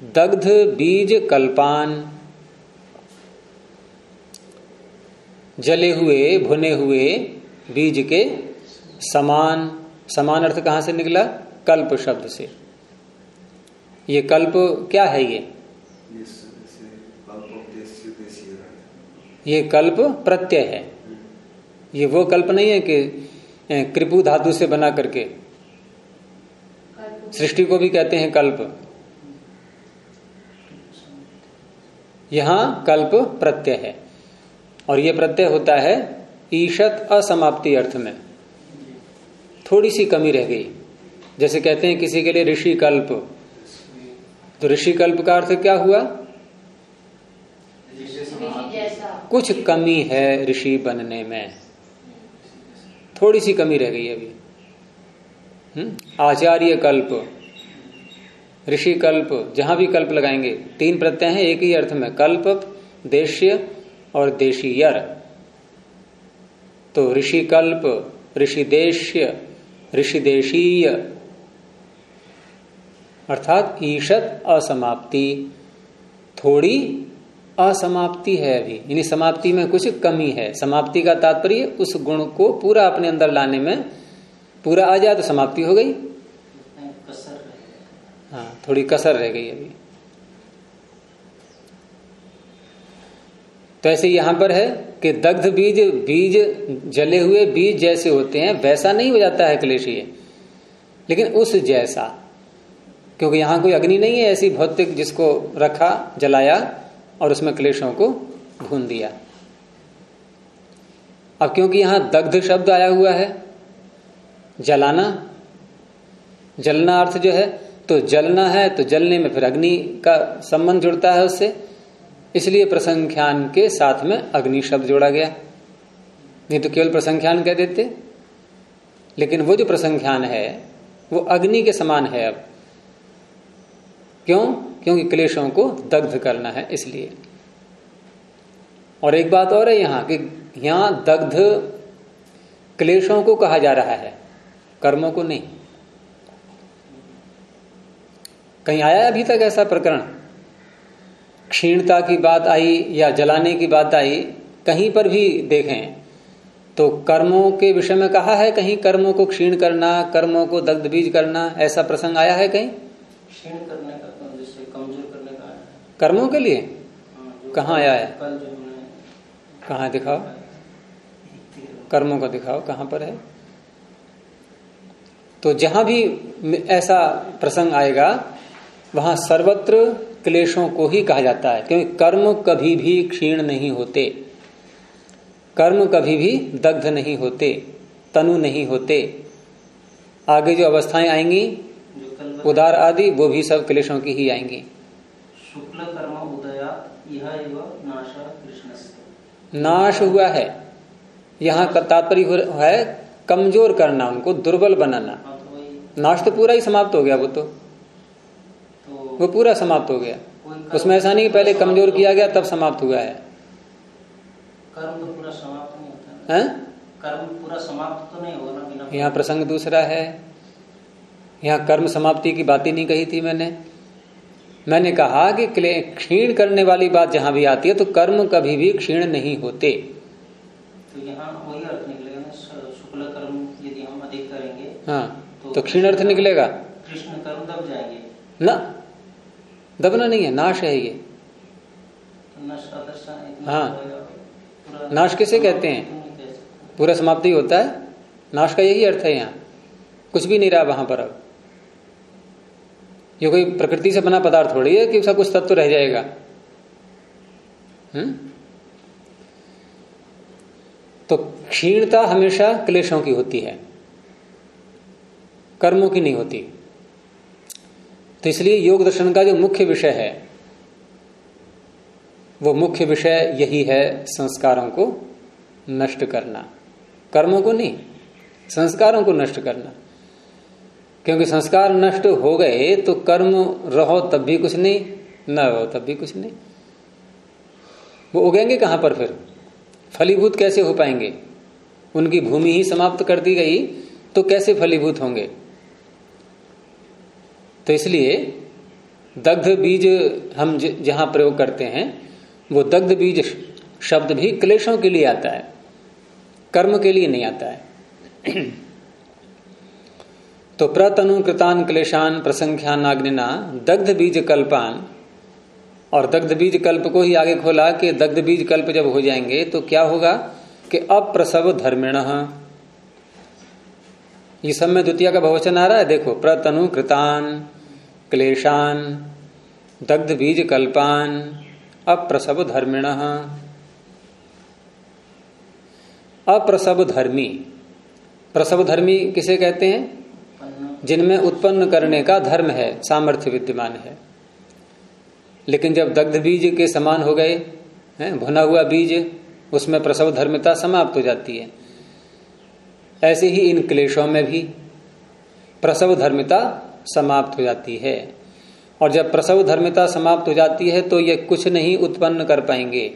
दग्ध बीज कल्पान जले हुए भुने हुए बीज के समान समान अर्थ कहाँ से निकला? कल्प शब्द से। ये कल्प क्या है ये? ये कल्प प्रत्यय है। ये वो कल्प नहीं है कि कृपु धातु से बना करके। सृष्टि को भी कहते हैं कल्प। यहाँ कल्प प्रत्यय है। और ये प्रत्यय होता है ईशत असमाप्ति अर्थ में। थोड़ी सी कमी रह गई। जैसे कहते हैं किसी के लिए ऋषि कल्प। तो ऋषि कल्प का अर्थ क्या हुआ? कुछ कमी है ऋषि बनने में। थोड़ी सी कमी रह गई अभी। हम्म? आचार्य कल्प। ऋषि कल्प, जहाँ भी कल्प लगाएँगे, तीन प्रत्यय हैं, एक ही अर्थ में, कल्प, देश्य और देशीयर। तो ऋषि कल्प, ऋषि देश्य, ऋषि देशीय। अर्थात ईशत असमाप्ति। थोड़ी असमाप्ति है अभी। यानी समाप्ति में कुछ कमी है। समाप्ति का तात्पर्य उस गुण को पूरा अपने अंदर लाने में पूरा आ जाए तो समाप्ति हो गई। थोड़ी कसर रह गई अभी। तो ऐसे यहाँ पर है कि दग्ध बीज बीज जले हुए बीज जैसे होते हैं, वैसा नहीं हो जाता है क्लेशीय लेकिन उस जैसा, क्योंकि यहाँ कोई अग्नि नहीं है, ऐसी भौतिक जिसको रखा, जलाया और उसमें क्लेशों को भून दिया। अब क्योंकि यहाँ दग्ध शब्द आया हुआ है, जलाना, जलना अर्थ जो है तो जलना है तो जलने में फिर अग्नि का संबंध जुड़ता है उससे। इसलिए प्रसंख्यान के साथ में अग्नि शब्द जोड़ा गया। नहीं तो केवल प्रसंख्यान कह देते। लेकिन वो जो प्रसंख्यान है, वो अग्नि के समान है अब। क्यों? क्योंकि क्लेशों को दग्ध करना है इसलिए। और एक बात और है यहाँ कि यहाँ दग्ध क्लेशों को कहा जा रहा है, कर्मों को नहीं। कहीं आया अभी तक ऐसा प्रकरण? क्षीणता की बात आई या जलाने की बात आई कहीं पर भी देखें तो कर्मों के विषय में कहा है कहीं कर्मों को क्षीण करना कर्मों को दग्ध बीज करना ऐसा प्रसंग आया है कहीं? क्षीण करने का तो जिससे कमज़ोर करने का कर्मों के लिए? हाँ, कहाँ आया है? कहाँ दिखाओ? कर्मों को दिखाओ कहाँ पर है? तो जहाँ भी ऐसा प्रसंग आएगा वहाँ सर्वत्र क्लेशों को ही कहा जाता है, क्योंकि कर्म कभी भी क्षीण नहीं होते। कर्म कभी भी दग्ध नहीं होते, तनु नहीं होते। आगे जो अवस्थाएँ आएँगी, उदार आदि, वो भी सब क्लेशों की ही आएँगी। शुक्ल कर्म उदया नाशा हुआ है। यहाँ का तात्पर्य है, कमज़ोर करना उनको, दुर्बल बनाना। नाश तो पूरा ही समाप्त हो गया वो तो। वो पूरा समाप्त हो गया। उसमें ऐसा नहीं कि पहले कमज़ोर किया गया तब समाप्त हुआ है। कर्म तो पूरा समाप्त नहीं होता हैं? कर्म पूरा समाप्त तो नहीं होगा ना यहाँ प्रसंग दूसरा है। यहाँ कर्म समाप्ति की बात ही नहीं कही थी मैंने। मैंने कहा कि क्षीण करने वाली बात जहाँ भी आती है तो कर्म कभी भी क्षीण नहीं होते। तो यहाँ वही अर्थ निकलेगा शुक्ल कर्म यदि हम अधिक करेंगे हाँ तो क्षीण अर्थ निकलेगा। कृष्ण कर्म दब जाएँगे। ना दबना नहीं है नाश है ये। तो हाँ। हो नाश किसे कहते हैं? पूरा समाप्ति होता है? नाश का यही अर्थ है यहाँ। कुछ भी नहीं रहा वहाँ पर अब। ये कोई प्रकृति से बना पदार्थ थोड़ी है कि उसका कुछ तत्व रह जाएगा। हम्म? तो क्षीणता हमेशा क्लेशों की होती है। कर्मों की नहीं होती। तो इसलिए योग दर्शन का जो मुख्य विषय है, वो मुख्य विषय यही है संस्कारों को नष्ट करना। कर्मों को नहीं, संस्कारों को नष्ट करना। क्योंकि संस्कार नष्ट हो गए तो कर्म रहो तब भी कुछ नहीं, न रहो तब भी कुछ नहीं। वो उगेंगे कहाँ पर फिर? फलीभूत कैसे हो पाएँगे? उनकी भूमि ही समाप्त कर दी गई तो कैसे फलीभूत होंगे? तो इसलिए दग्ध बीज हम जहाँ प्रयोग करते हैं, वो दग्ध बीज शब्द भी क्लेशों के लिए आता है, कर्म के लिए नहीं आता है। (clears throat) तो प्रतनु, कृतान, क्लेशान, प्रसंख्यान, आग्निना, दग्ध बीज कल्पान, और दग्ध बीज कल्प को ही आगे खोला कि दग्ध बीज कल्प जब हो जाएँगे तो क्या होगा कि अप्रसव धर्मिण। ये सब में द्वितीय का बहुवचन आ रहा है, देखो, प्रतनु, कृतान क्लेशान, दग्ध बीज कल्पान, अप्रसव धर्मिण। अप्रसव धर्मी। प्रसव धर्मी किसे कहते हैं? जिनमें उत्पन्न करने का धर्म है, सामर्थ्य विद्यमान है। लेकिन जब दग्ध बीज के समान हो गए, हैं, भुना हुआ बीज, उसमें प्रसव धर्मता समाप्त हो जाती है। ऐसे ही इन क्लेशों में भी प्रसव धर्मिता समाप्त हो जाती है। और जब प्रसव धर्मिता समाप्त हो जाती है तो ये कुछ नहीं उत्पन्न कर पाएँगे।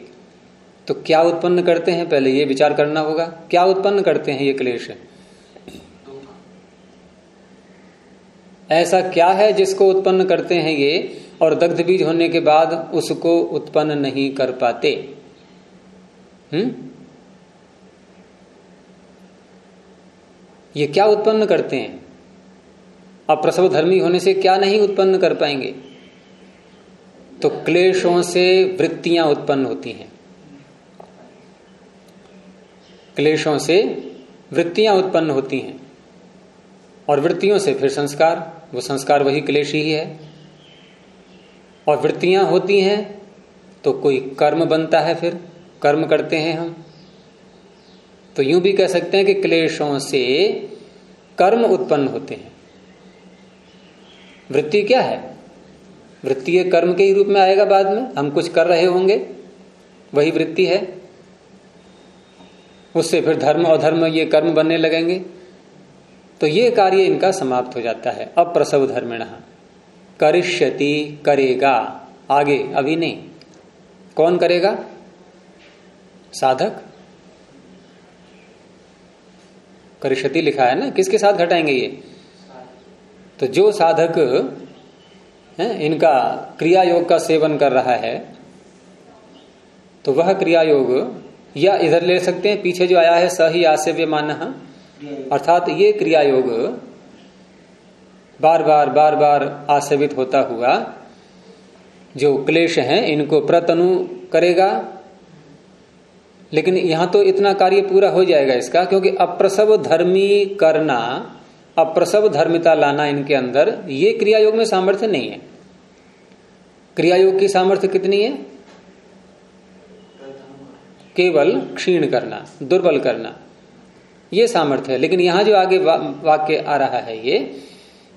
तो क्या उत्पन्न करते हैं? पहले ये विचार करना होगा। क्या उत्पन्न करते हैं ये क्लेश? ऐसा क्या है जिसको उत्पन्न करते हैं ये, और दग्ध बीज होने के बाद उसको उत्पन्न नहीं कर पाते? हम्म? ये क्या उत्पन्न करते हैं? अब प्रसव धर्मी होने से क्या नहीं उत्पन्न कर पाएँगे? तो क्लेशों से वृत्तियाँ उत्पन्न होती हैं। क्लेशों से वृत्तियाँ उत्पन्न होती हैं। और वृत्तियों से फिर संस्कार, वो संस्कार वही क्लेश ही है। और वृत्तियाँ होती हैं तो कोई कर्म बनता है फिर, कर्म करते हैं हम। तो यूँ भी कह सकते हैं कि क्लेशों से कर्म उत्पन्न होते हैं। वृत्ति क्या है? वृत्ति कर्म के ही रूप में आएगा बाद में। हम कुछ कर रहे होंगे, वही वृत्ति है। उससे फिर धर्म और धर्म ये कर्म बनने लगेंगे। तो ये कार्य इनका समाप्त हो जाता है। अब प्रसव धर्मिण। करिष्यति, करेगा। आगे, अभी नहीं। कौन करेगा? साधक। करिष्यति लिखा है ना? किसके साथ घटाएँगे ये? तो जो साधक, है, इनका क्रिया योग का सेवन कर रहा है तो वह क्रिया योग या इधर ले सकते हैं, पीछे जो आया है सही आसेव्य मान अर्थात ये क्रिया योग बार बार बार बार आसेवित होता हुआ, जो क्लेश हैं, इनको प्रतनु करेगा। लेकिन यहाँ तो इतना कार्य पूरा हो जाएगा इसका, क्योंकि अप्रसव धर्मी करना अप्रसव धर्मिता लाना इनके अंदर ये क्रिया योग में सामर्थ्य नहीं है। क्रिया योग की सामर्थ्य कितनी है? केवल क्षीण करना दुर्बल करना ये सामर्थ्य है। लेकिन यहाँ जो आगे वा, वाक्य आ रहा है ये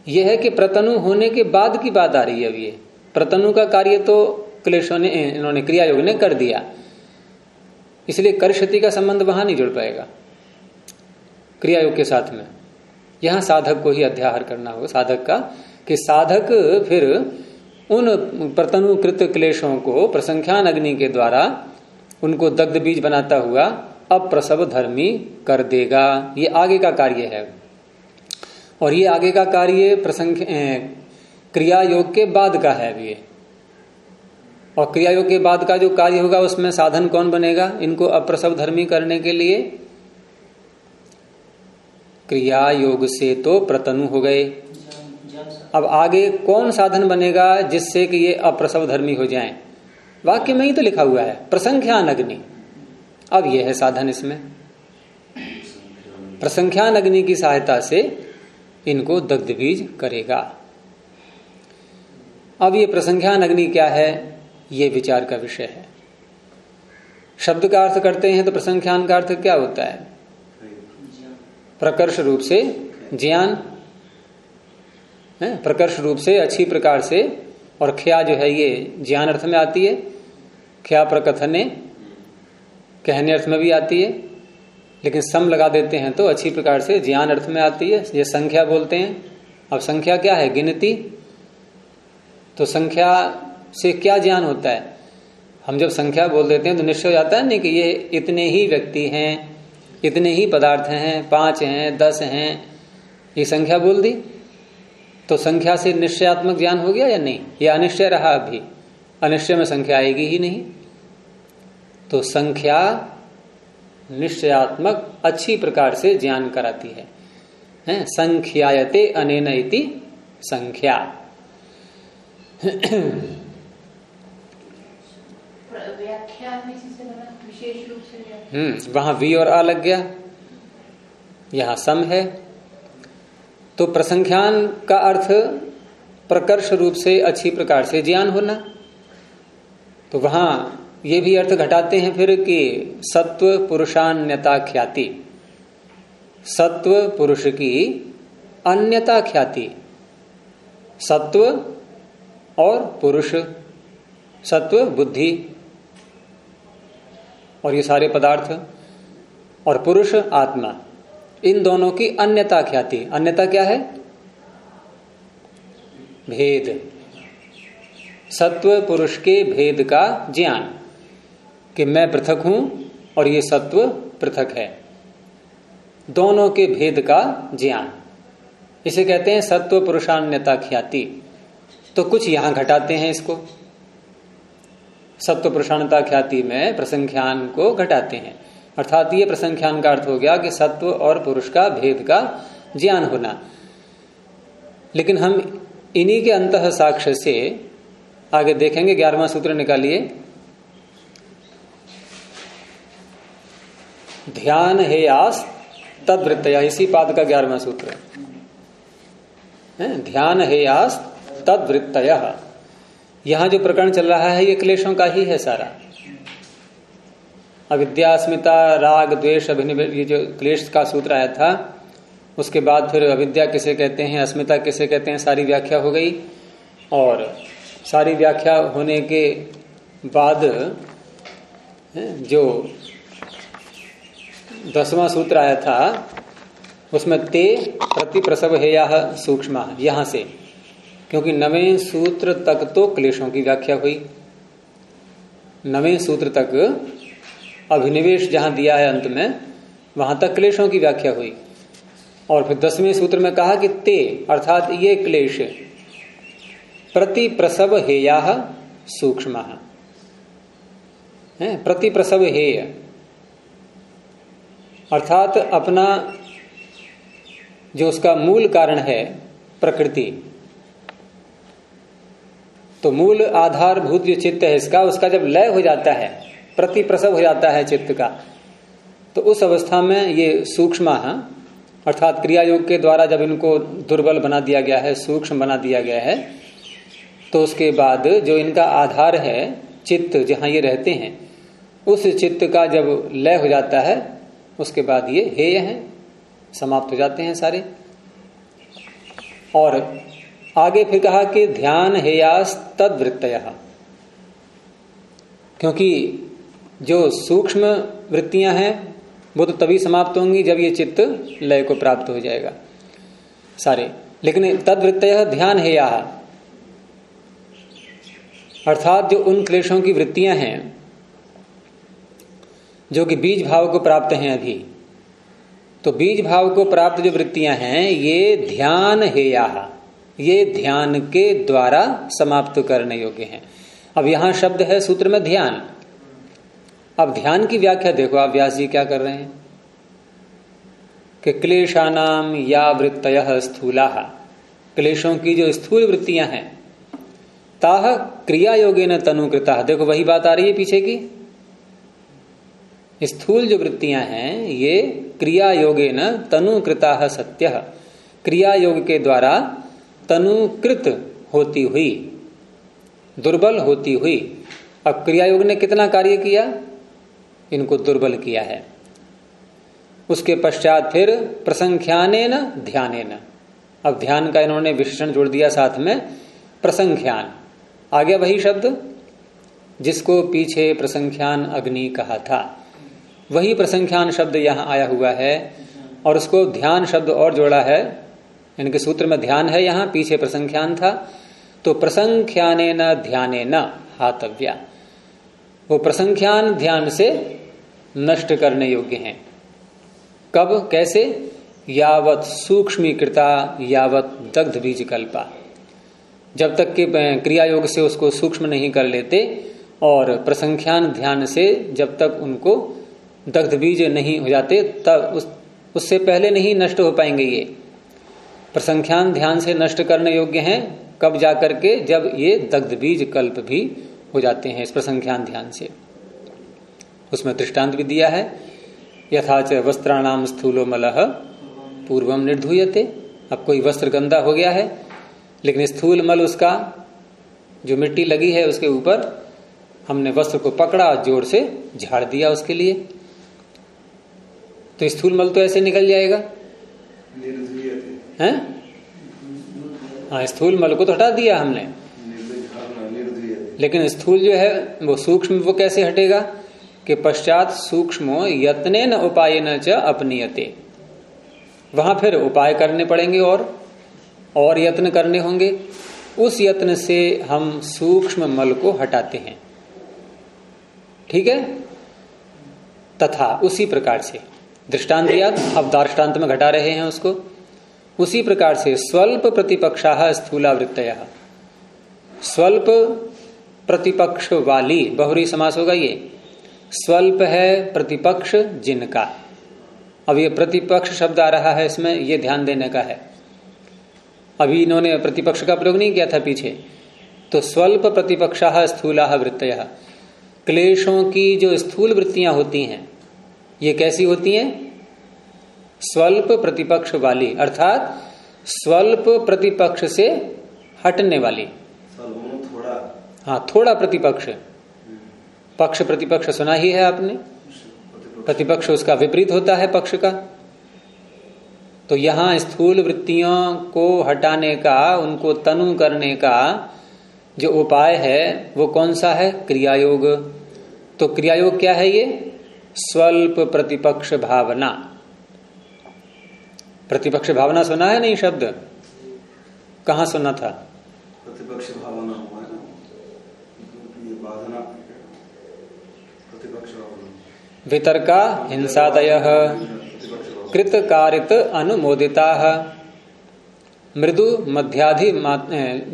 ये है कि प्रतनु होने के बाद की बात आ रही है अब ये। प्रतनु का कार्य तो क्लेशों ने इन्होंने क्रिया योग ने कर दिया। इसलिए कर क्षति का संबंध वहाँ नहीं जुड़ पाएगा क्रिया योग के साथ में। यहाँ साधक को ही अध्याहार करना होगा, साधक का, कि साधक फिर उन प्रतनुकृत क्लेशों को, प्रसंख्यान अग्नि के द्वारा उनको दग्ध बीज बनाता हुआ अप्रसव धर्मी कर देगा। ये आगे का कार्य है। और ये आगे का कार्य प्रसंख्य क्रिया योग के बाद का है ये और क्रिया योग के बाद का जो कार्य होगा, उसमें साधन कौन बनेगा? इनको अप्रसव धर्मी करने के लिए क्रिया योग से तो प्रतनु हो गए। अब आगे कौन साधन बनेगा जिससे कि ये अप्रसव धर्मी हो जाएँ? वाक्य में ही तो लिखा हुआ है प्रसंख्यान अग्नि अब यह है साधन इसमें। प्रसंख्यान अग्नि की सहायता से इनको दग्ध बीज करेगा। अब ये प्रसंख्यान अग्नि क्या है? ये विचार का विषय है। शब्द का अर्थ करते हैं तो प्रसंख्यान का अर्थ क्या होता है? प्रकर्ष रूप से ज्ञान प्रकर्ष रूप से अच्छी प्रकार से, और ख्या जो है ये ज्ञान अर्थ में आती है, ख्या प्रकथने कहने अर्थ में भी आती है, लेकिन सम लगा देते हैं तो अच्छी प्रकार से ज्ञान अर्थ में आती है, ये संख्या बोलते हैं। अब संख्या क्या है? गिनती। तो संख्या से क्या ज्ञान होता है? हम जब संख्या बोल देते हैं तो निश्चय हो जाता है नहीं कि ये इतने ही व्यक्ति हैं इतने ही पदार्थ हैं पाँच हैं दस हैं ये संख्या बोल दी? तो संख्या से निश्चयात्मक ज्ञान हो गया या नहीं? या अनिश्चय रहा अभी। अनिश्चय में संख्या आएगी ही नहीं। तो संख्या निश्चयात्मक अच्छी प्रकार से ज्ञान कराती है, है? संख्यायते अनेन इति संख्या। हम्म वहाँ वी और आ लग गया। यहाँ सम है। तो प्रसंख्यान का अर्थ प्रकर्ष रूप से अच्छी प्रकार से ज्ञान होना। तो वहाँ ये भी अर्थ घटाते हैं फिर कि सत्व पुरुषान्यता ख्याति। सत्व पुरुष की अन्यता ख्याति। सत्व और पुरुष। सत्व बुद्धि। और ये सारे पदार्थ और पुरुष, आत्मा, इन दोनों की अन्यता ख्याति। अन्यता क्या है? भेद। सत्व पुरुष के भेद का ज्ञान कि मैं पृथक हूँ और ये सत्व पृथक है। दोनों के भेद का ज्ञान। इसे कहते हैं सत्व पुरुषान्यता ख्याति। तो कुछ यहाँ घटाते हैं इसको। सत्व प्रसाणता ख्याति में प्रसंख्यान को घटाते हैं। अर्थात ये प्रसंख्यान का अर्थ हो गया कि सत्व और पुरुष का भेद का ज्ञान होना। लेकिन हम इन्हीं के अंत साक्ष्य से आगे देखेंगे। ग्यारहवा सूत्र निकालिए। ध्यान हे आस, तदवृत्तया। इसी पाद का ग्यारहवा सूत्र। है? ध्यान हे आस तदवृत्त यहाँ जो प्रकरण चल रहा है, ये क्लेशों का ही है सारा। अविद्यास्मिता, राग, द्वेष अभिनिवेश ये जो क्लेश का सूत्र आया था, उसके बाद फिर अविद्या किसे कहते हैं, अस्मिता किसे कहते हैं, सारी व्याख्या हो गई। और सारी व्याख्या होने के बाद जो दसवां सूत्र आया था, उसमें ते प्रति प्रसव है यह सूक्ष्म, यहाँ से। क्योंकि नवे सूत्र तक तो क्लेशों की व्याख्या हुई। नवे सूत्र तक अभिनिवेश जहाँ दिया है अंत में, वहाँ तक क्लेशों की व्याख्या हुई। और फिर दसवें सूत्र में कहा कि ते, अर्थात ये क्लेश प्रति प्रसव हेया सूक्ष्म। प्रति प्रसव हेय। अर्थात अपना जो उसका मूल कारण है, प्रकृति तो मूल आधारभूत जो चित्त है इसका, उसका जब लय हो जाता है प्रति प्रसव हो जाता है चित्त का तो उस अवस्था में ये सूक्ष्म अर्थात क्रिया योग के द्वारा जब इनको दुर्बल बना दिया गया है, सूक्ष्म बना दिया गया है तो उसके बाद जो इनका आधार है चित्त, जहाँ ये रहते हैं, उस चित्त का जब लय हो जाता है, उसके बाद ये हेय है, समाप्त हो जाते हैं सारे। और आगे फिर कहा कि ध्यान हेयास तदवृत्त क्योंकि जो सूक्ष्म वृत्तियाँ हैं, वो तो तभी समाप्त होंगी जब ये चित्त लय को प्राप्त हो जाएगा। सारे। लेकिन तदवृत्त ध्यान हेया अर्थात जो उन क्लेशों की वृत्तियाँ हैं, जो कि बीज भाव को प्राप्त हैं अभी तो बीज भाव को प्राप्त जो वृत्तियाँ हैं, ये ध्यान हेया ये ध्यान के द्वारा समाप्त करने योग्य हैं। अब यहाँ शब्द है सूत्र में ध्यान। अब ध्यान की व्याख्या देखो, आप व्यास जी क्या कर रहे हैं? कि क्लेशानाम या वृत्त स्थूला। क्लेशों की जो स्थूल वृत्तियाँ हैं ताह क्रिया योगे न तनुकृता। देखो, वही बात आ रही है पीछे की। स्थूल जो वृत्तियाँ हैं, ये क्रिया योगे न तनुकृता सत्य। क्रिया योग के द्वारा तनुकृत होती हुई, दुर्बल होती हुई, अब क्रिया योग ने कितना कार्य किया? इनको दुर्बल किया है। उसके पश्चात फिर प्रसंख्यान ध्यान अब ध्यान का इन्होंने विशेषण जोड़ दिया साथ में, प्रसंख्यान। आ गया वही शब्द, जिसको पीछे प्रसंख्यान अग्नि कहा था। वही प्रसंख्यान शब्द यहाँ आया हुआ है, और उसको ध्यान शब्द और जोड़ा है इनके सूत्र में ध्यान है यहाँ, पीछे प्रसंख्यान था तो प्रसंख्यान न ध्यान न हातव्या। वो प्रसंख्यान ध्यान से नष्ट करने योग्य हैं। कब, कैसे? यावत सूक्ष्मीकृता, यावत दग्ध बीज कल्पा जब तक के क्रिया योग से उसको सूक्ष्म नहीं कर लेते, और प्रसंख्यान ध्यान से जब तक उनको दग्ध बीज नहीं हो जाते, तब उस, उससे पहले नहीं नष्ट हो पाएँगे ये। प्रसंख्यान ध्यान से नष्ट करने योग्य हैं, कब जाकर के? जब ये दग्ध बीज कल्प भी हो जाते हैं इस प्रसंख्यान ध्यान से। उसमें दृष्टांत भी दिया है। यथाच वस्त्राणाम स्थूलो मलह पूर्वम निर्धुयते। अब कोई वस्त्र गंदा हो गया है, लेकिन स्थूल मल उसका, जो मिट्टी लगी है उसके ऊपर, हमने वस्त्र को पकड़ा और ज़ोर से झाड़ दिया उसके लिए। तो स्थूल मल तो ऐसे निकल जाएगा। हैं? हाँ स्थूल मल को तो हटा दिया हमने। लेकिन स्थूल जो है, वो सूक्ष्म, वो कैसे हटेगा? कि पश्चात सूक्ष्म यत्ने न उपाय न च अपनीयते। वहाँ फिर उपाय करने पड़ेंगे और और यत्न करने होंगे। उस यत्न से हम सूक्ष्म मल को हटाते हैं। ठीक है? तथा उसी प्रकार से। दृष्टांत दिया अब दार्ष्टान्त में घटा रहे हैं उसको। उसी प्रकार से स्वल्प प्रतिपक्षा स्थूला वृत्त स्वल्प प्रतिपक्ष वाली बहुरी समास होगा ये। स्वल्प है प्रतिपक्ष जिनका। अब ये प्रतिपक्ष शब्द आ रहा है इसमें, ये ध्यान देने का है। अभी इन्होंने प्रतिपक्ष का प्रयोग नहीं किया था पीछे। तो स्वल्प प्रतिपक्षा स्थूला वृत्त क्लेशों की जो स्थूल वृत्तियाँ होती हैं, ये कैसी होती हैं? स्वल्प प्रतिपक्ष वाली, अर्थात स्वल्प प्रतिपक्ष से हटने वाली। थोड़ा हाँ थोड़ा प्रतिपक्ष। पक्ष प्रतिपक्ष सुना ही है आपने? प्रतिपक्ष उसका विपरीत होता है पक्ष का। तो यहाँ स्थूल वृत्तियों को हटाने का, उनको तनु करने का जो उपाय है, वो कौन सा है? क्रियायोग। तो क्रियायोग क्या है ये? स्वल्प प्रतिपक्ष भावना। प्रतिपक्ष भावना सुना है नहीं शब्द? कहा सुना था? प्रतिपक्ष भावना हुआ है ना। प्रतिपक्ष भावना। वितर्का हिंसादय कृत कारित अनुमोदिता मृदु मध्याधि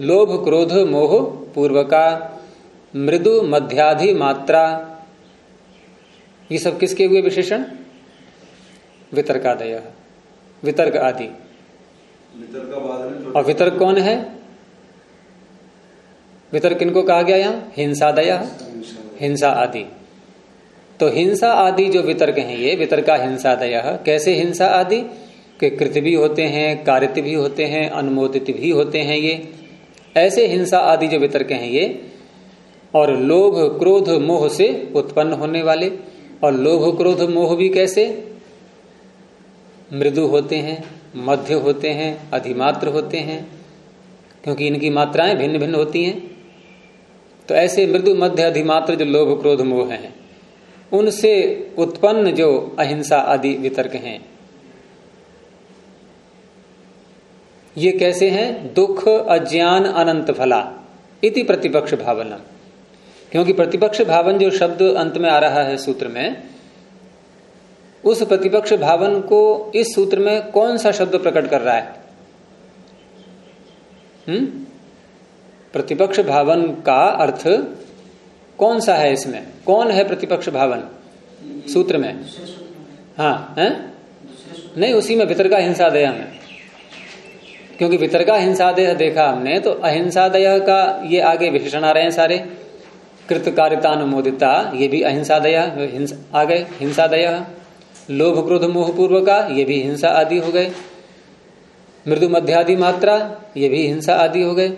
लोभ क्रोध मोह पूर्वका मृदु मध्याधि मात्रा। ये सब किसके हुए विशेषण? वितर्कादय। वितर्क आदि। और वितर्क कौन है? वितर्क किनको कहा गया यहाँ? हिंसा दया। हिंसा आदि। तो हिंसा आदि जो वितर्क हैं ये वितर्का हिंसादय कैसे हिंसा आदि? के कृत भी होते हैं कारित भी होते हैं अनुमोदित भी होते हैं ये। ऐसे हिंसा आदि जो वितर्क हैं ये और लोभ क्रोध मोह से उत्पन्न होने वाले। और लोभ क्रोध मोह भी कैसे? मृदु होते हैं, मध्य होते हैं, अधिमात्र होते हैं, क्योंकि इनकी मात्राएँ भिन्न भिन्न होती हैं। तो ऐसे मृदु, मध्य, अधिमात्र जो लोभ, क्रोध, मोह हैं, उनसे उत्पन्न जो अहिंसा आदि वितर्क हैं, ये कैसे हैं? दुख, अज्ञान, अनंत फला, इति प्रतिपक्ष भावना। क्योंकि प्रतिपक्ष भावन जो शब्द अंत में आ रहा है सूत्र में उस प्रतिपक्ष भावन को इस सूत्र में कौन सा शब्द प्रकट कर रहा है? हम्म? प्रतिपक्ष भावन का अर्थ कौन सा है इसमें? कौन है प्रतिपक्ष भावन? सूत्र में। हाँ है? नहीं, उसी में वितरका हिंसादय में क्योंकि वितरका हिंसादय देखा हमने तो अहिंसादय का ये आगे विशेषण आ रहे हैं सारे। कृतकारितानुमोदिता, ये भी अहिंसादय आ गए हिंसादय। लोभ क्रोध मोह पूर्व का ये भी हिंसा आदि हो गए। मृदु मध्यादि मात्रा, ये भी हिंसा आदि हो गए।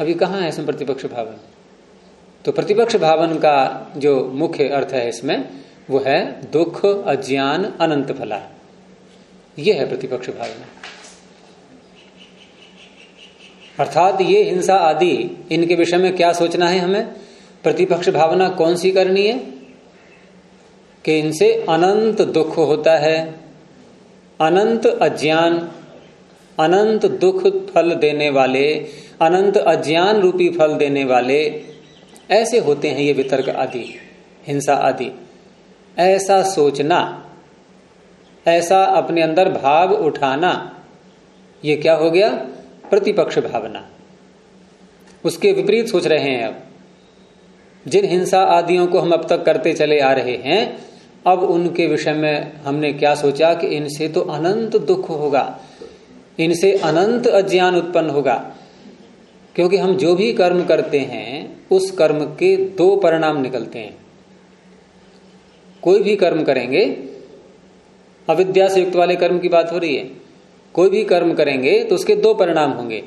अभी कहा है इसमें प्रतिपक्ष भावन? तो प्रतिपक्ष भावन का जो मुख्य अर्थ है इसमें, वो है दुख, अज्ञान, अनंत फला। ये है प्रतिपक्ष भावना। अर्थात ये हिंसा आदि, इनके विषय में क्या सोचना है हमें? प्रतिपक्ष भावना कौन सी करनी है? कि इनसे अनंत दुख होता है, अनंत अज्ञान, अनंत दुख फल देने वाले, अनंत अज्ञान रूपी फल देने वाले, ऐसे होते हैं ये वितर्क आदि, हिंसा आदि। ऐसा सोचना, ऐसा अपने अंदर भाव उठाना, ये क्या हो गया? प्रतिपक्ष भावना। उसके विपरीत सोच रहे हैं अब। जिन हिंसा आदियों को हम अब तक करते चले आ रहे हैं अब उनके विषय में हमने क्या सोचा कि इनसे तो अनंत दुख होगा। इनसे अनंत अज्ञान उत्पन्न होगा। क्योंकि हम जो भी कर्म करते हैं, उस कर्म के दो परिणाम निकलते हैं। कोई भी कर्म करेंगे, अविद्या से युक्त वाले कर्म की बात हो रही है। कोई भी कर्म करेंगे तो उसके दो परिणाम होंगे।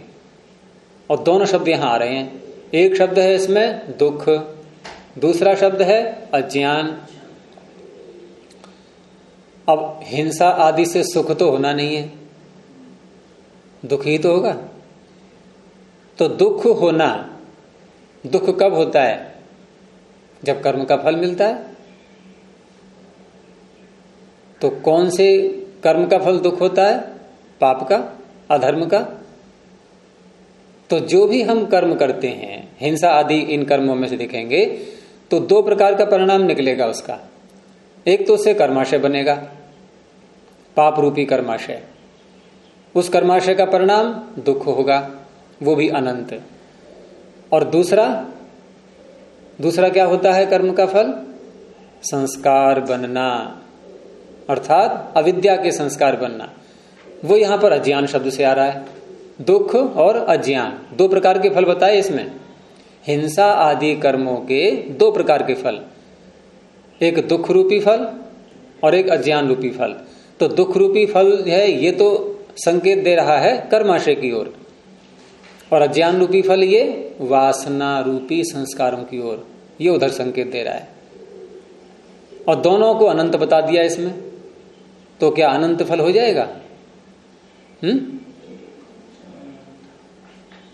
और दोनों शब्द यहाँ आ रहे हैं। एक शब्द है इसमें दुख, दूसरा शब्द है अज्ञान। अब हिंसा आदि से सुख तो होना नहीं है। दुख ही तो होगा। तो दुख होना, दुख कब होता है? जब कर्म का फल मिलता है। तो कौन से कर्म का फल दुख होता है? पाप का, अधर्म का। तो जो भी हम कर्म करते हैं, हिंसा आदि इन कर्मों में से दिखेंगे तो दो प्रकार का परिणाम निकलेगा उसका। एक तो उससे कर्माशय बनेगा। पाप रूपी कर्माशय। उस कर्माशय का परिणाम दुख होगा, वो भी अनंत। और दूसरा दूसरा क्या होता है कर्म का फल? संस्कार बनना। अर्थात अविद्या के संस्कार बनना। वो यहाँ पर अज्ञान शब्द से आ रहा है। दुख और अज्ञान, दो प्रकार के फल बताए इसमें। हिंसा आदि कर्मों के दो प्रकार के फल। एक दुख रूपी फल और एक अज्ञान रूपी फल। तो दुख रूपी फल है, ये तो संकेत दे रहा है कर्माशय की ओर। और अज्ञान रूपी फल ये वासना रूपी संस्कारों की ओर, ये उधर संकेत दे रहा है। और दोनों को अनंत बता दिया इसमें तो क्या अनंत फल हो जाएगा? हम्म?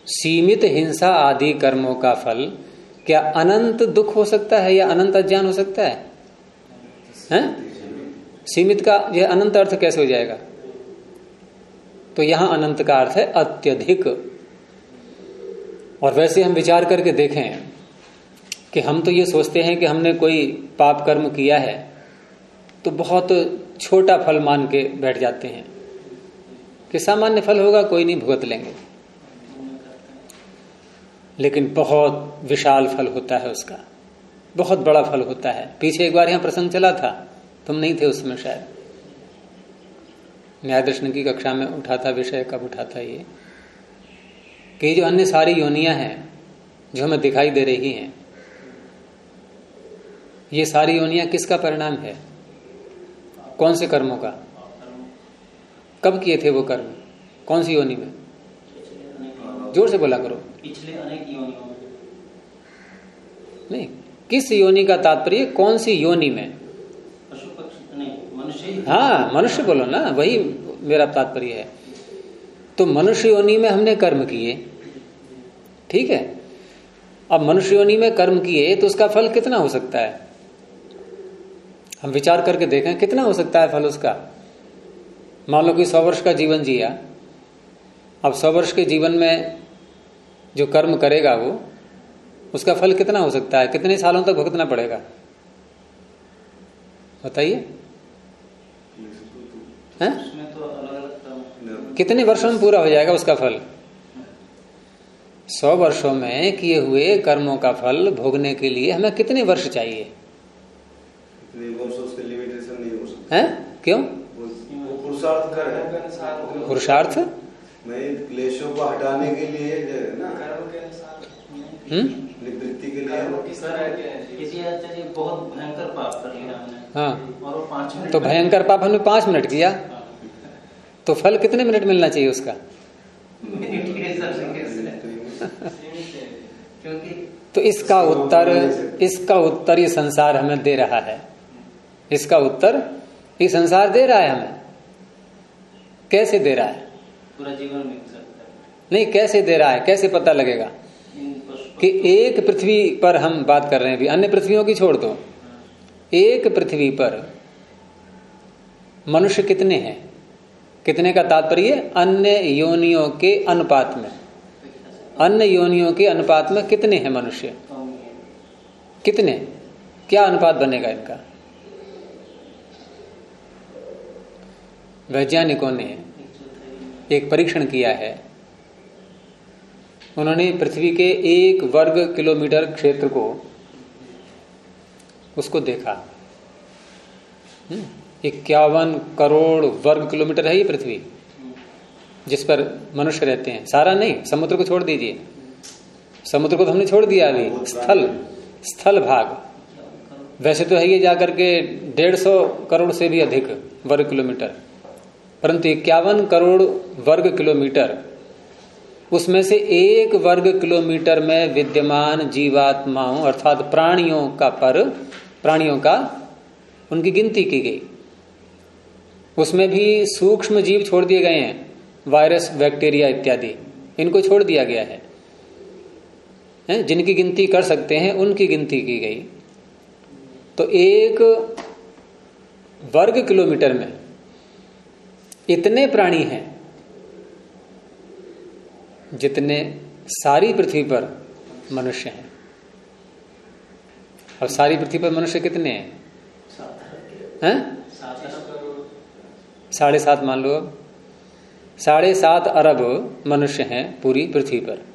सीमित हिंसा आदि कर्मों का फल, क्या अनंत दुख हो सकता है या अनंत अज्ञान हो सकता है? हैं? सीमित का यह अनंत अर्थ कैसे हो जाएगा? तो यहाँ अनंत का अर्थ है अत्यधिक। और वैसे हम विचार करके देखें कि हम तो ये सोचते हैं कि हमने कोई पाप कर्म किया है तो बहुत छोटा फल मान के बैठ जाते हैं कि सामान्य फल होगा, कोई नहीं भुगत लेंगे। लेकिन बहुत विशाल फल होता है उसका, बहुत बड़ा फल होता है। पीछे एक बार यहाँ प्रसंग चला था तुम नहीं थे उसमें शायद। न्याय दर्शन की कक्षा में उठा था विषय कब उठा था ये? कि जो अन्य सारी योनियाँ हैं जो हमें दिखाई दे रही हैं ये सारी योनियाँ किसका परिणाम है? कौन से कर्मों का? कब किए थे वो कर्म? कौन सी योनि में? ज़ोर से बोला करो। पिछले अनेक योनियों में। नहीं किस योनि का तात्पर्य कौन सी योनि में पशु पक्षी नहीं मनुष्य हाँ मनुष्य बोलो ना, वही मेरा तात्पर्य है। तो मनुष्य योनि में हमने कर्म किए, ठीक है? अब मनुष्य योनि में कर्म किए तो उसका फल कितना हो सकता है? हम विचार करके देखें, कितना हो सकता है फल उसका? मान लो कि सौ वर्ष का जीवन जिया, अब सौ वर्ष के जीवन में जो कर्म करेगा वो, उसका फल कितना हो सकता है? कितने सालों तक भुगतना पड़ेगा? बताइए। हैं? तो कर्म कितने वर्षों में पूरा हो जाएगा उसका फल? सौ वर्षों में किए हुए कर्मों का फल भोगने के लिए हमें कितने वर्ष चाहिए? इतने वर्ष लिमिटेशन नहीं हो सकता। हैं? क्यों? पुरुषार्थ कर पुरुषार्थ। क्लेशों को हटाने के लिए जो है ना। हम्म निवृत्ति के लिए। बहुत भयंकर पाप कर लिया हाँ। तो भयंकर पाप हमने पाँच मिनट किया। तो फल कितने मिनट मिलना चाहिए उसका? तो इसका उत्तर इसका उत्तर ये संसार हमें दे रहा है। इसका उत्तर ये संसार दे रहा है हमें। कैसे दे रहा है? पूरा जीवन मिल नहीं कैसे दे रहा है? कैसे पता लगेगा? कि एक पृथ्वी पर हम बात कर रहे हैं अभी, अन्य पृथ्वियों की छोड़ दो। एक पृथ्वी पर मनुष्य कितने हैं? कितने का तात्पर्य? अन्य योनियों के अनुपात में। अन्य योनियों के अनुपात में कितने हैं मनुष्य? कितने? क्या अनुपात बनेगा इनका? वैज्ञानिकों ने एक परीक्षण किया है। उन्होंने पृथ्वी के एक वर्ग किलोमीटर क्षेत्र को उसको देखा। इक्यावन करोड़ वर्ग किलोमीटर है ये पृथ्वी, जिस पर मनुष्य रहते हैं। सारा नहीं, समुद्र को छोड़ दीजिए। समुद्र को तो हमने छोड़ दिया अभी स्थल स्थल भाग। वैसे तो है ये जाकर के डेढ़ सौ करोड़ से भी अधिक वर्ग किलोमीटर, परंतु इक्यावन करोड़ वर्ग किलोमीटर उसमें से एक वर्ग किलोमीटर में विद्यमान जीवात्माओं, अर्थात प्राणियों का पर, प्राणियों का, उनकी गिनती की गई। उसमें भी सूक्ष्म जीव छोड़ दिए गए हैं, वायरस, बैक्टीरिया इत्यादि। इनको छोड़ दिया गया है। हैं? जिनकी गिनती कर सकते हैं, उनकी गिनती की गई। तो एक वर्ग किलोमीटर में इतने प्राणी हैं जितने सारी पृथ्वी पर मनुष्य हैं। और सारी पृथ्वी पर मनुष्य कितने हैं? हैं? साढ़े सात मान लो। अब साढ़े सात अरब मनुष्य हैं पूरी पृथ्वी पर।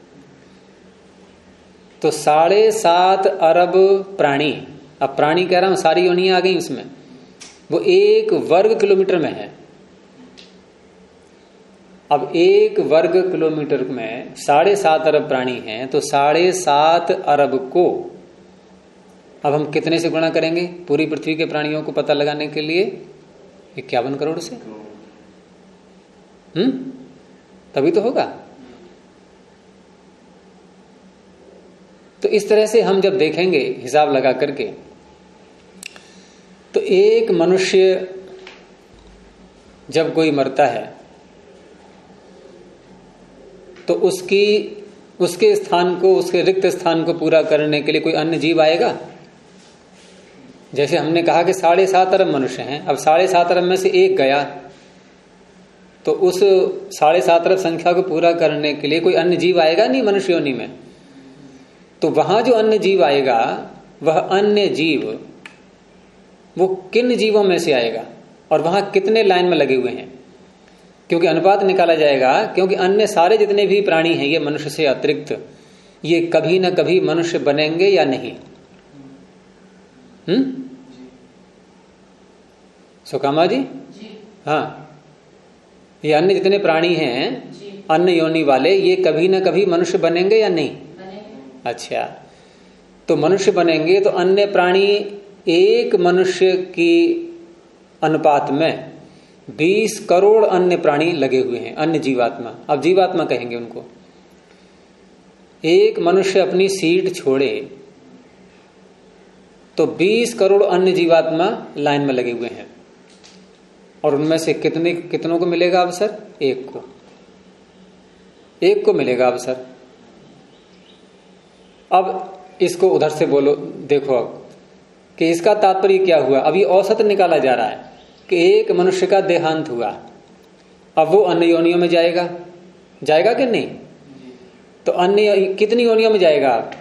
तो साढ़े सात अरब प्राणी अब प्राणी कह रहा हूँ, सारी योनियाँ आ गई उसमें। वो एक वर्ग किलोमीटर में है। अब एक वर्ग किलोमीटर में साढ़े सात अरब प्राणी हैं तो साढ़े सात अरब को अब हम कितने से गुणा करेंगे पूरी पृथ्वी के प्राणियों को पता लगाने के लिए? इक्यावन करोड़ से। हम्म? तभी तो होगा। तो इस तरह से हम जब देखेंगे, हिसाब लगा करके तो एक मनुष्य जब कोई मरता है तो उसकी, उसके स्थान को, उसके रिक्त स्थान को पूरा करने के लिए कोई अन्य जीव आएगा? जैसे हमने कहा कि साढ़े सात अरब मनुष्य हैं, अब साढ़े सात अरब में से एक गया। तो उस साढ़े सात अरब संख्या को पूरा करने के लिए कोई अन्य जीव आएगा? नहीं मनुष्य योनि में। तो वहाँ जो अन्य जीव आएगा, वह अन्य जीव, वो किन जीवों में से आएगा? और वहाँ कितने लाइन में लगे हुए हैं? क्योंकि अनुपात निकाला जाएगा क्योंकि अन्य सारे जितने भी प्राणी हैं ये मनुष्य से अतिरिक्त ये कभी ना कभी मनुष्य बनेंगे या नहीं? हम्म? सुकामा जी? हाँ। ये अन्य जितने प्राणी हैं अन्य योनि वाले ये कभी ना कभी मनुष्य बनेंगे या नहीं? बनेंगे। अच्छा। तो मनुष्य बनेंगे तो अन्य प्राणी एक मनुष्य की अनुपात में 20 करोड़ अन्य प्राणी लगे हुए हैं, अन्य जीवात्मा। अब जीवात्मा कहेंगे उनको। एक मनुष्य अपनी सीट छोड़े तो 20 करोड़ अन्य जीवात्मा लाइन में लगे हुए हैं। और उनमें से कितने, कितनों को मिलेगा अवसर? एक को। एक को मिलेगा अवसर। अब इसको उधर से बोलो, देखो अब, कि इसका तात्पर्य क्या हुआ? अभी औसत निकाला जा रहा है। कि एक मनुष्य का देहांत हुआ। अब वो अन्य योनियों में जाएगा। जाएगा कि नहीं? तो अन्य कितनी योनियों में जाएगा आप?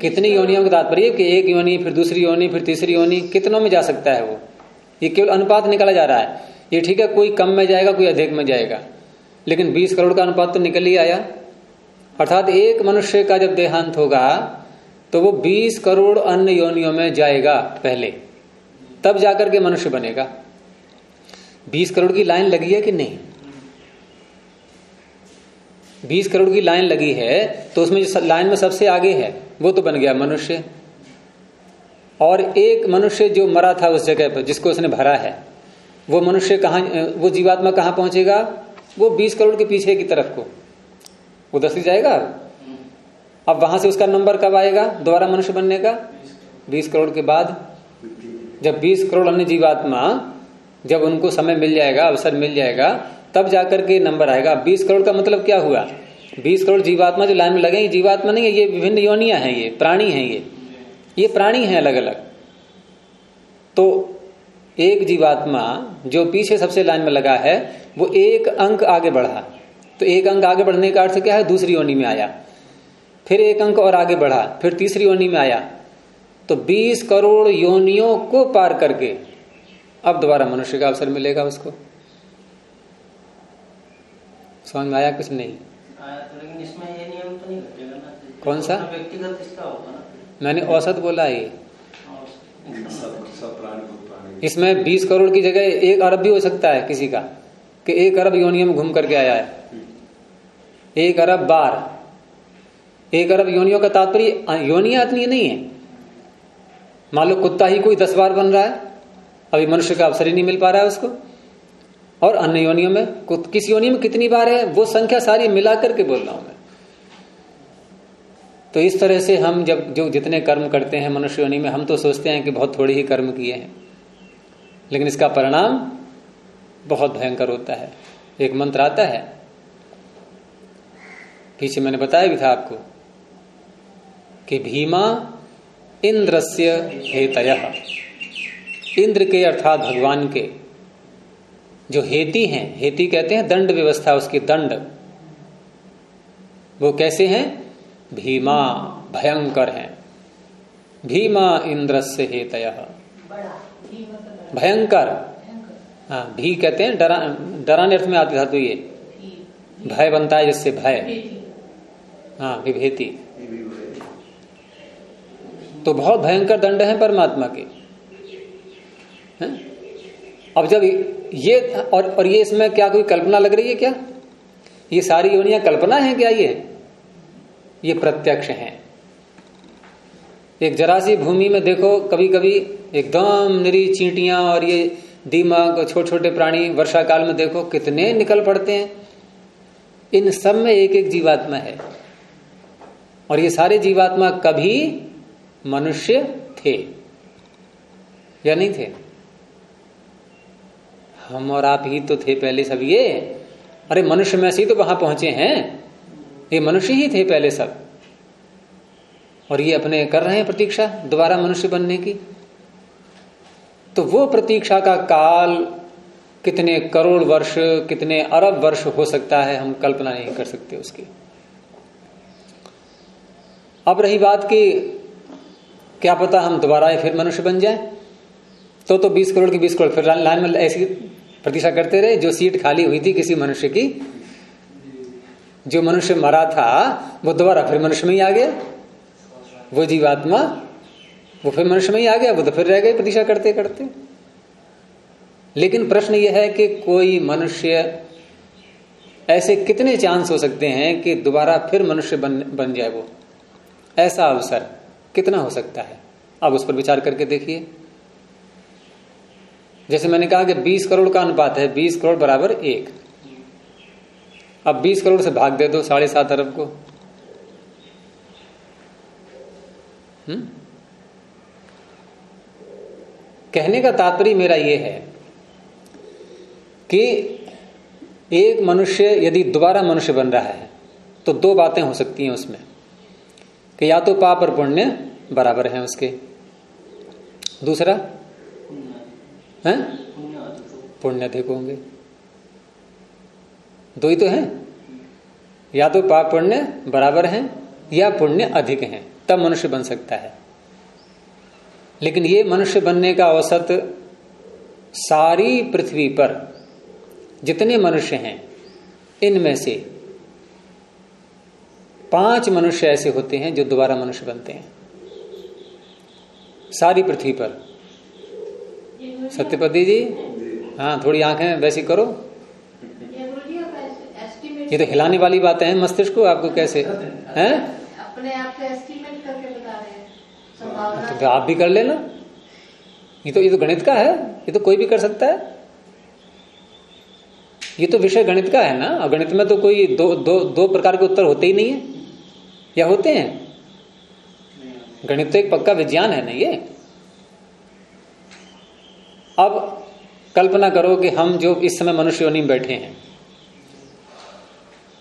कितनी योनियों का तात्पर्य? कि एक योनि, फिर दूसरी योनि, फिर तीसरी योनि, कितनों में जा सकता है वो? ये केवल अनुपात निकाला जा रहा है। ये ठीक है, कोई कम में जाएगा, कोई अधिक में जाएगा। लेकिन 20 करोड़ का अनुपात तो निकल ही आया। अर्थात एक मनुष्य का जब देहांत होगा तो वो 20 करोड़ अन्य योनियों में जाएगा पहले, तब जाकर के मनुष्य बनेगा। 20 करोड़ की लाइन लगी है कि नहीं? 20 करोड़ की लाइन लगी है तो उसमें जो लाइन में सबसे आगे है, वो तो बन गया मनुष्य। और एक मनुष्य जो मरा था उस जगह पर, जिसको उसने भरा है, वो मनुष्य कहा, वो जीवात्मा कहाँ पहुंचेगा? वो 20 करोड़ के पीछे की तरफ़ को। उधर से जाएगा? अब वहाँ से उसका नंबर कब आएगा? दोबारा मनुष्य बनने का? 20 करोड़ के बाद। जब 20 करोड़ अन्य जीवात्मा, जब उनको समय मिल जाएगा, अवसर मिल जाएगा, तब जाकर के नंबर आएगा। 20 करोड़ का मतलब क्या हुआ? 20 करोड़ जीवात्मा जो लाइन में लगे जीवात्मा नहीं है, ये विभिन्न योनिया है, ये प्राणी है ये। ये प्राणी है अलग अलग तो एक जीवात्मा जो पीछे सबसे लाइन में लगा है, वो एक अंक आगे बढ़ा। तो एक अंक आगे बढ़ने का अर्थ क्या है? दूसरी योनि में आया। फिर एक अंक और आगे बढ़ा फिर तीसरी योनि में आया। तो 20 करोड़ योनियों को पार करके अब दोबारा मनुष्य का अवसर मिलेगा उसको। समझ में आया कुछ नहीं? आया तो लेकिन इसमें ये नियम तो नहीं ना कौन सा? तो व्यक्तिगत इसका होगा मैंने औसत बोला ये। इसमें 20 करोड़ की जगह एक अरब भी हो सकता है किसी का कि एक अरब योनियों में घूम करके आया है। एक अरब बार। एक अरब योनियों का तात्पर्य योनिया इतनी नहीं है। मान लो कुत्ता ही कोई दस बार बन रहा है, अभी मनुष्य का अवसर ही नहीं मिल पा रहा है उसको। और अन्य योनियों में किस योनि में कितनी बार है, वो संख्या सारी मिला करके बोल रहा हूँ मैं। तो इस तरह से हम जब, जो जितने कर्म करते हैं मनुष्य योनि में, हम तो सोचते हैं कि बहुत थोड़ी ही कर्म किए हैं। लेकिन इसका परिणाम बहुत भयंकर होता है। एक मंत्र आता है। पीछे मैंने बताया भी था आपको। कि भीमा इंद्रस्य हेतय। इंद्र के अर्थात भगवान के जो हेती हैं, हेती कहते हैं, दंड व्यवस्था, उसकी दंड। वो कैसे हैं? भीमा भयंकर हैं। भीमा इंद्रस्य हेतय। भयंकर। हाँ भी कहते हैं, डरा, डराने अर्थ में आती धातु ये। भय बनता है जिससे भय। हाँ विभेति। तो बहुत भयंकर दंड है परमात्मा के? अब जब ये, और और ये इसमें क्या कोई कल्पना लग रही है क्या? ये सारी योनियाँ कल्पना है क्या ये? ये प्रत्यक्ष हैं। एक जरा सी भूमि में देखो कभी कभी एकदम निरी चींटियाँ और ये दीमक छोटे छोटे प्राणी वर्षा काल में देखो, कितने निकल पड़ते हैं। इन सब में एक एक जीवात्मा है। और ये सारे जीवात्मा कभी मनुष्य थे। या नहीं थे? हम और आप ही तो थे पहले सब ये। अरे मनुष्य में से ही तो वहाँ पहुँचे हैं? ये मनुष्य ही थे पहले सब। और ये अपने कर रहे हैं प्रतीक्षा दोबारा मनुष्य बनने की। तो वो प्रतीक्षा का काल कितने करोड़ वर्ष, कितने अरब वर्ष हो सकता है, हम कल्पना नहीं कर सकते उसकी। अब रही बात कि क्या पता हम दोबारा फिर मनुष्य बन जाए? तो तो 20 करोड़ की 20 करोड़, फिर लाइन में ऐसी प्रतीक्षा करते रहे, जो सीट खाली हुई थी किसी मनुष्य की, जो मनुष्य मरा था, वो दोबारा फिर मनुष्य में ही आ गया। वो जीवात्मा, वो फिर मनुष्य में ही आ गया, वो तो फिर रह गए प्रतीक्षा करते करते। लेकिन प्रश्न यह है कि कोई मनुष्य, ऐसे कितने चांस हो सकते हैं कि दोबारा फिर मनुष्य बन बन जाए वो? ऐसा अवसर। कितना हो सकता है? अब उस पर विचार करके देखिए। जैसे मैंने कहा कि 20 करोड़ का अनुपात है 20 करोड़ बराबर एक। अब 20 करोड़ से भाग दे दो साढ़े सात अरब को। हम्म? कहने का तात्पर्य मेरा यह है कि एक मनुष्य यदि दोबारा मनुष्य बन रहा है तो दो बातें हो सकती हैं उसमें। कि या तो पाप और पुण्य बराबर हैं उसके। दूसरा? है? पुण्य अधिक होंगे। दो ही तो हैं। या तो पाप पुण्य बराबर हैं, या पुण्य अधिक हैं। तब मनुष्य बन सकता है। लेकिन ये मनुष्य बनने का औसत सारी पृथ्वी पर जितने मनुष्य हैं, इनमें से पाँच मनुष्य ऐसे होते हैं जो दोबारा मनुष्य बनते हैं। सारी पृथ्वी पर। सत्यपति जी? हाँ थोड़ी आँखें वैसी करो। ये तो हिलाने वाली बातें हैं मस्तिष्क को आपको कैसे? हैं? अपने आप से एस्टिमेट करके बता रहे हैं। तो आप भी कर लेना। ये तो ये तो गणित का है। ये तो कोई भी कर सकता है। ये तो विषय गणित का है ना? और गणित में तो कोई दो दो दो प्रकार के उत्तर होते ही नहीं है। या होते हैं? गणित तो एक पक्का विज्ञान है ना ये? अब कल्पना करो कि हम जो इस समय मनुष्य योनि में बैठे हैं,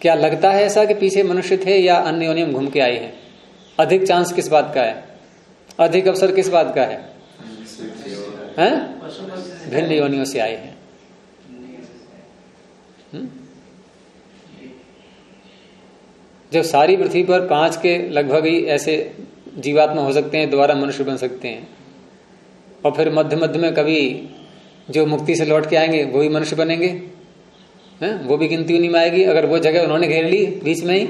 क्या लगता है ऐसा कि पीछे मनुष्य थे या अन्य योनि में घूम के आए हैं? अधिक चांस किस बात का है? अधिक अवसर किस बात का है? हैं? भिन्न योनियों से आए हैं हम्म? जब सारी पृथ्वी पर पाँच के लगभग ही ऐसे जीवात्मा हो सकते हैं, दोबारा मनुष्य बन सकते हैं। और फिर मध्य मध्य में कभी जो मुक्ति से लौट के आएँगे, वो भी मनुष्य बनेंगे? हैं? वो भी गिनती नहीं में आएगी। अगर वो जगह उन्होंने घेर ली बीच में ही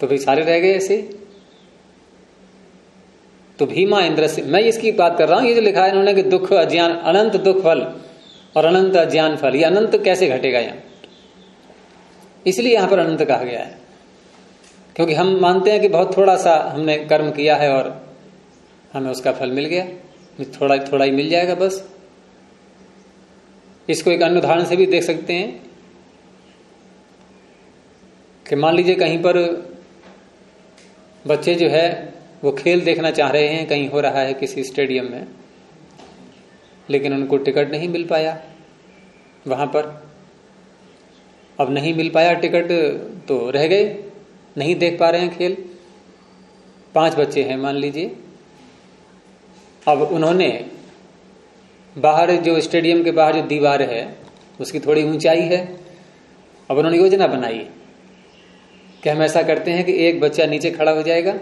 तो फिर सारे रह गए ऐसे। तो भीमा इंद्र से, मैं इसकी बात कर रहा हूँ, ये जो लिखा है इन्होंने कि दुख अज्ञान, अनंत दुख फल और अनंत अज्ञान फल, ये अनंत कैसे घटेगा यहाँ? इसलिए यहाँ पर अनंत कहा गया है। क्योंकि हम मानते हैं कि बहुत थोड़ा सा हमने कर्म किया है और हमें उसका फल मिल गया। थोड़ा थोड़ा ही मिल जाएगा बस। इसको एक अन्य उदाहरण से भी देख सकते हैं कि मान लीजिए कहीं पर बच्चे जो है, वो खेल देखना चाह रहे हैं, कहीं हो रहा है किसी स्टेडियम में, लेकिन उनको टिकट नहीं मिल पाया वहाँ पर। अब नहीं मिल पाया टिकट तो रह गए, नहीं देख पा रहे हैं खेल। पाँच बच्चे हैं, मान लीजिए। अब उन्होंने बाहर जो स्टेडियम के बाहर जो दीवार है, उसकी थोड़ी ऊंचाई है। अब उन्होंने योजना बनाई। कि हम ऐसा करते हैं कि एक बच्चा नीचे खड़ा हो जाएगा,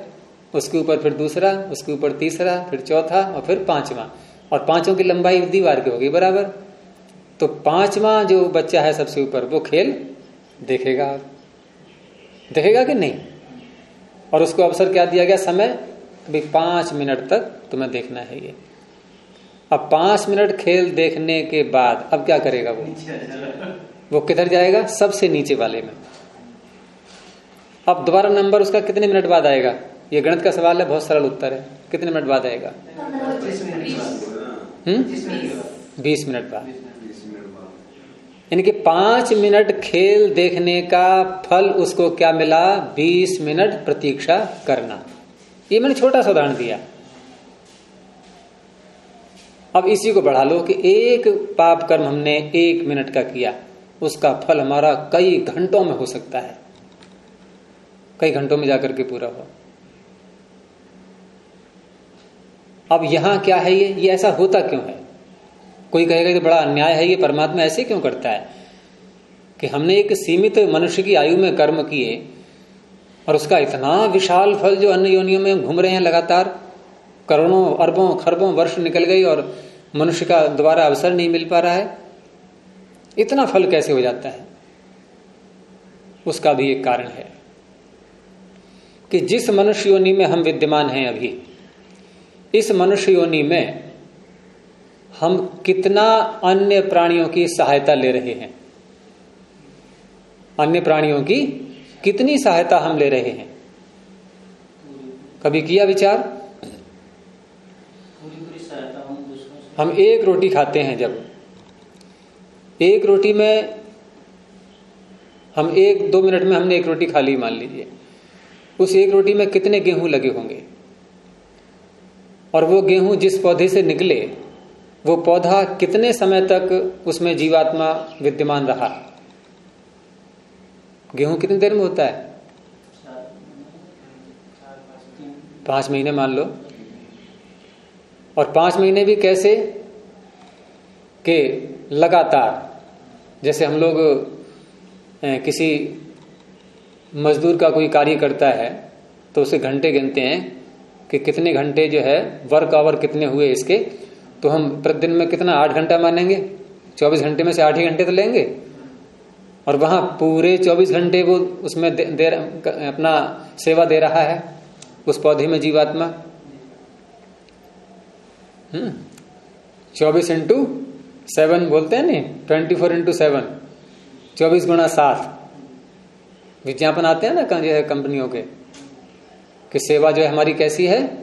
उसके ऊपर फिर दूसरा, उसके ऊपर तीसरा, फिर चौथा और फिर पांचवा। और पाँचों की लंबाई दीवार की होगी, बराबर। तो पांचवा जो बच्चा है सबसे ऊपर वो खेल देखेगा। देखेगा कि नहीं? और उसको अवसर क्या दिया गया? समय? अभी पाँच मिनट तक तुम्हें देखना है ये। अब पाँच मिनट खेल देखने के बाद अब क्या करेगा वो? वो किधर जाएगा? सबसे नीचे वाले में। अब दोबारा नंबर उसका कितने मिनट बाद आएगा? ये गणित का सवाल है बहुत सरल उत्तर है। कितने मिनट बाद आएगा? हम्म? बीस मिनट बाद। यानी कि पाँच मिनट खेल देखने का फल उसको क्या मिला? बीस मिनट प्रतीक्षा करना। ये मैंने छोटा सा उदाहरण दिया। अब इसी को बढ़ा लो कि एक पाप कर्म हमने एक मिनट का किया। उसका फल हमारा कई घंटों में हो सकता है। कई घंटों में जाकर के पूरा हो। अब यहाँ क्या है ये? ये ऐसा होता क्यों है? कोई कहेगा कि बड़ा अन्याय है, ये परमात्मा ऐसे क्यों करता है? कि हमने एक सीमित मनुष्य की आयु में कर्म किए और उसका इतना विशाल फल जो अन्य योनियों में घूम रहे हैं लगातार, करोड़ों, अरबों, खरबों वर्ष निकल गई और मनुष्य का दोबारा अवसर नहीं मिल पा रहा है, इतना फल कैसे हो जाता है? उसका भी एक कारण है कि जिस मनुष्य योनि में हम विद्यमान हैं अभी, इस मनुष्य योनि में हम कितना अन्य प्राणियों की सहायता ले रहे हैं? अन्य प्राणियों की कितनी सहायता हम ले रहे हैं? कभी किया विचार? हम एक रोटी खाते हैं जब। एक रोटी में हम एक दो मिनट में हमने एक रोटी खा ली मान लीजिए। उस एक रोटी में कितने गेहूँ लगे होंगे? और वो गेहूँ जिस पौधे से निकले वो पौधा कितने समय तक उसमें जीवात्मा विद्यमान रहा? गेहूँ कितनी देर में होता है? पाँच महीने मान लो। और पाँच महीने भी कैसे? के लगातार। जैसे हम लोग किसी मजदूर का कोई कार्य करता है तो उसे घंटे गिनते हैं कि कितने घंटे जो है, वर्क आवर कितने हुए इसके? तो हम प्रतिदिन में कितना? आठ घंटा मानेंगे? चौबीस घंटे में से आठ ही घंटे तो लेंगे। और वहाँ पूरे चौबीस घंटे वो उसमें दे, दे अपना सेवा दे रहा है उस पौधे में जीवात्मा। हम्म। चौबीस इंटू सेवन बोलते हैं नी ट्वेंटी फोर इंटू सेवन। चौबीस गुणा सात। विज्ञापन आते हैं ना जो कंपनियों के कि सेवा जो है हमारी कैसी है?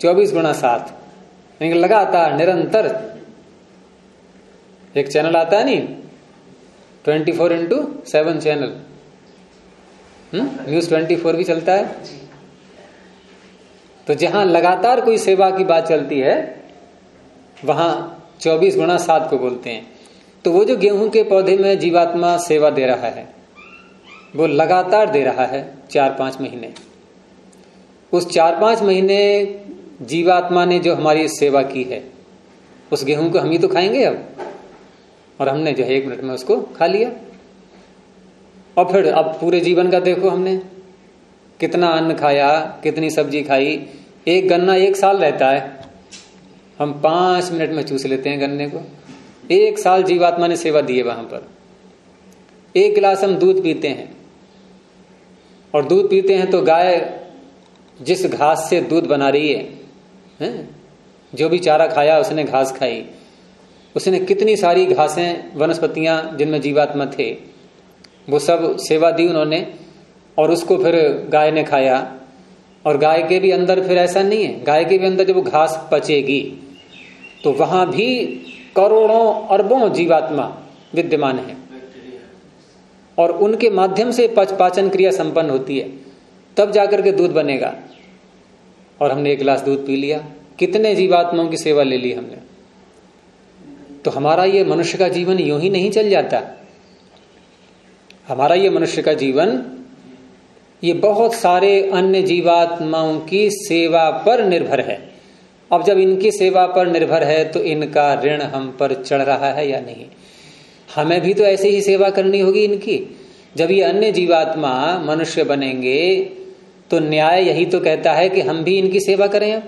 चौबीस गुणा सात। लगातार निरंतर। एक चैनल आता है नी twenty four into seven channel news twenty four भी चलता है? तो जहाँ लगातार कोई सेवा की बात चलती है वहाँ चौबीस गुणा सात को बोलते हैं। तो वो जो गेहूँ के पौधे में जीवात्मा सेवा दे रहा है वो लगातार दे रहा है चार पाँच महीने। उस चार पाँच महीने जीवात्मा ने जो हमारी सेवा की है उस गेहूँ को हम ही तो खाएँगे अब। और हमने जो है एक मिनट में उसको खा लिया। और फिर अब पूरे जीवन का देखो हमने कितना अन्न खाया कितनी सब्ज़ी खाई एक गन्ना एक साल रहता है। हम पाँच मिनट में चूस लेते हैं गन्ने को। एक साल जीवात्मा ने सेवा दी है वहाँ पर। एक गिलास हम दूध पीते हैं। और दूध पीते हैं तो गाय जिस घास से दूध बना रही है, हैं? जो भी चारा खाया, उसने घास खाई। उसने कितनी सारी घासें, वनस्पतियाँ जिनमें जीवात्मा थे, वो सब सेवा दी उन्होंने और उसको फिर गाय ने खाया। और गाय के भी अंदर फिर ऐसा नहीं है, गाय के भी अंदर जब वो घास पचेगी तो वहाँ भी करोड़ों, अरबों जीवात्मा विद्यमान है। और उनके माध्यम से पच पाचन क्रिया संपन्न होती है। तब जाकर के दूध बनेगा। और हमने एक गिलास दूध पी लिया। कितने जीवात्माओं की सेवा ले ली हमने? तो हमारा ये मनुष्य का जीवन यूँ ही नहीं चल जाता। हमारा ये मनुष्य का जीवन, ये बहुत सारे अन्य जीवात्माओं की सेवा पर निर्भर है। अब जब इनकी सेवा पर निर्भर है तो इनका ऋण हम पर चढ़ रहा है या नहीं? हमें भी तो ऐसे ही सेवा करनी होगी इनकी। जब ये अन्य जीवात्मा मनुष्य बनेंगे तो न्याय यही तो कहता है कि हम भी इनकी सेवा करें। अब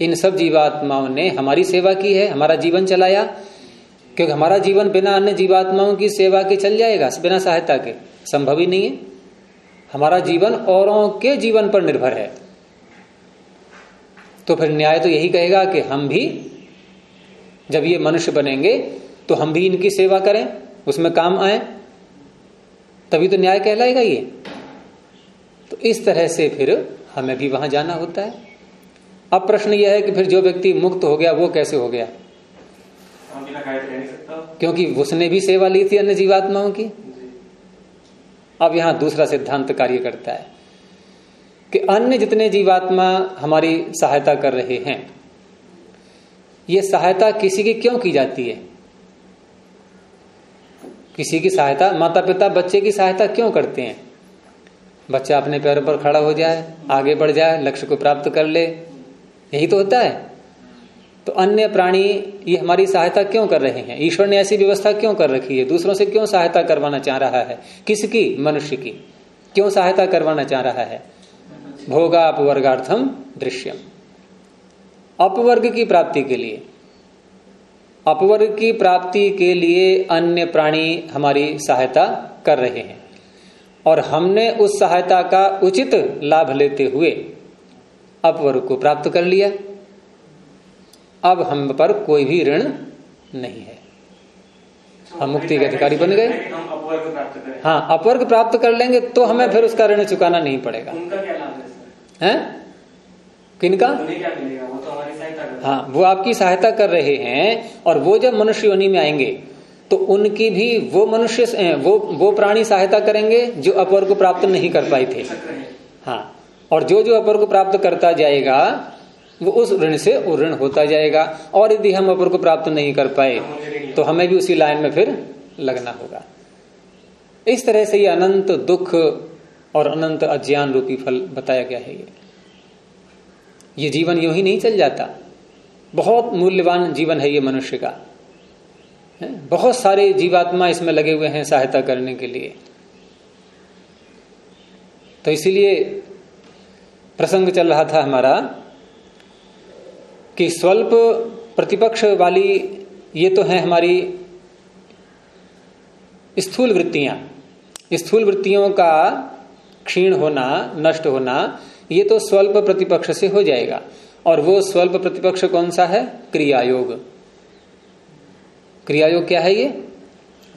इन सब जीवात्माओं ने हमारी सेवा की है, हमारा जीवन चलाया, क्योंकि हमारा जीवन बिना अन्य जीवात्माओं की सेवा के चल जाएगा, बिना सहायता के। संभव ही नहीं है। हमारा जीवन औरों के जीवन पर निर्भर है। तो फिर न्याय तो यही कहेगा कि हम भी, जब ये मनुष्य बनेंगे तो हम भी इनकी सेवा करें, उसमें काम आए। तभी तो न्याय कहलाएगा ये। तो इस तरह से फिर हमें भी वहाँ जाना होता है। अब प्रश्न यह है कि फिर जो व्यक्ति मुक्त हो गया, वो कैसे हो गया? क्योंकि उसने भी सेवा ली थी अन्य जीवात्माओं की। अब यहाँ दूसरा सिद्धांत कार्य करता है कि अन्य जितने जीवात्मा हमारी सहायता कर रहे हैं, ये सहायता किसी की क्यों की जाती है? किसी की सहायता माता पिता बच्चे की सहायता क्यों करते हैं? बच्चा अपने पैरों पर खड़ा हो जाए, आगे बढ़ जाए, लक्ष्य को प्राप्त कर ले। यही तो होता है। तो अन्य प्राणी ये हमारी सहायता क्यों कर रहे हैं? ईश्वर ने ऐसी व्यवस्था क्यों कर रखी है? दूसरों से क्यों सहायता करवाना चाह रहा है? किसकी? मनुष्य की। क्यों सहायता करवाना चाह रहा है? भोगा अपवर्गार्थम दृश्यम। अपवर्ग की प्राप्ति के लिए। अपवर्ग की प्राप्ति के लिए अन्य प्राणी हमारी सहायता कर रहे हैं। और हमने उस सहायता का उचित लाभ लेते हुए अपवर्ग को प्राप्त कर लिया। अब हम पर कोई भी ऋण नहीं है। हम मुक्ति के अधिकारी बन गए। हाँ अपवर्ग प्राप्त कर लेंगे तो हमें फिर उसका ऋण चुकाना नहीं पड़ेगा। उनका क्या लाभ है हैं? किनका? तो हाँ वो आपकी सहायता कर रहे हैं और वो जब मनुष्य योनि में आएँगे तो उनकी भी वो मनुष्य वो वो प्राणी सहायता करेंगे जो अपर को प्राप्त नहीं कर पाए थे। हाँ और जो जो अपर को प्राप्त करता जाएगा, वो उस ऋण से ऋण होता जाएगा, और यदि हम अपर को प्राप्त नहीं कर पाए तो हमें भी उसी लाइन में फिर लगना होगा। इस तरह से ये अनंत दुख और अनंत अज्ञान रूपी फल बताया गया है ये। ये जीवन यूँ ही नहीं चल जाता। बहुत मूल्यवान जीवन है ये मनुष्य का। बहुत सारे जीवात्मा इसमें लगे हुए हैं सहायता करने के लिए। तो इसीलिए प्रसंग चल रहा था हमारा कि स्वल्प प्रतिपक्ष वाली ये तो है हमारी स्थूल वृत्तियाँ। स्थूल वृत्तियों का क्षीण होना, नष्ट होना, ये तो स्वल्प प्रतिपक्ष से हो जाएगा। और वो स्वल्प प्रतिपक्ष कौन सा है? क्रियायोग। क्रियायोग क्या है ये?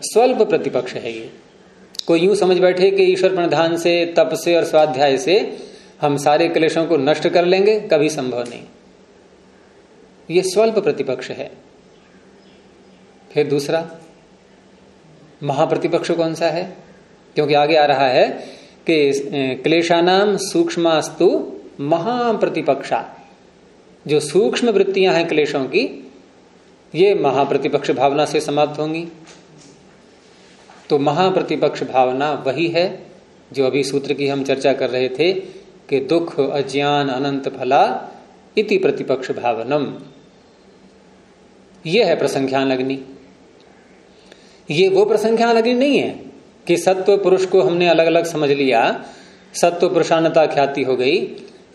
स्वल्प प्रतिपक्ष है ये। कोई यूँ समझ बैठे कि ईश्वर प्रणधान से, तप से और स्वाध्याय से हम सारे क्लेशों को नष्ट कर लेंगे, कभी संभव नहीं। ये स्वल्प प्रतिपक्ष है। फिर दूसरा, महाप्रतिपक्ष कौन सा है? क्योंकि आगे आ रहा है कि क्लेशानाम सूक्ष्मास्तु महाप्रतिपक्षा। जो सूक्ष्म वृत्तियाँ हैं क्लेशों की ये महाप्रतिपक्ष भावना से समाप्त होंगी। तो महाप्रतिपक्ष भावना वही है, जो अभी सूत्र की हम चर्चा कर रहे थे, कि दुख, अज्ञान, अनंत फला इति प्रतिपक्ष भावनम। यह है प्रसंख्यान अग्नि ये वो प्रसंख्यान अग्नि नहीं है कि सत्व पुरुष को हमने अलग अलग समझ लिया, सत्व पुरुषानता ख्याति हो गई।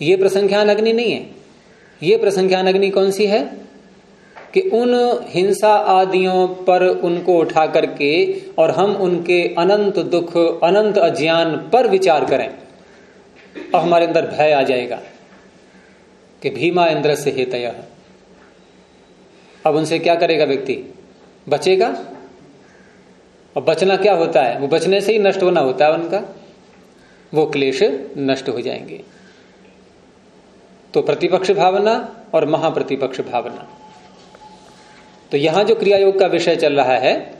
ये प्रसंख्यान अग्नि नहीं है। ये प्रसंख्यान अग्नि कौन सी है? कि उन हिंसा आदियों पर उनको उठा करके और हम उनके अनंत दुख, अनंत अज्ञान पर विचार करें। और हमारे अंदर भय आ जाएगा कि भीमा इंद्र से हेतय अब उनसे क्या करेगा व्यक्ति? बचेगा? और बचना क्या होता है? वो बचने से ही नष्ट होना होता है उनका। वो क्लेश नष्ट हो जाएँगे। तो प्रतिपक्ष भावना और महाप्रतिपक्ष भावना। तो यहाँ जो क्रिया योग का विषय चल रहा है,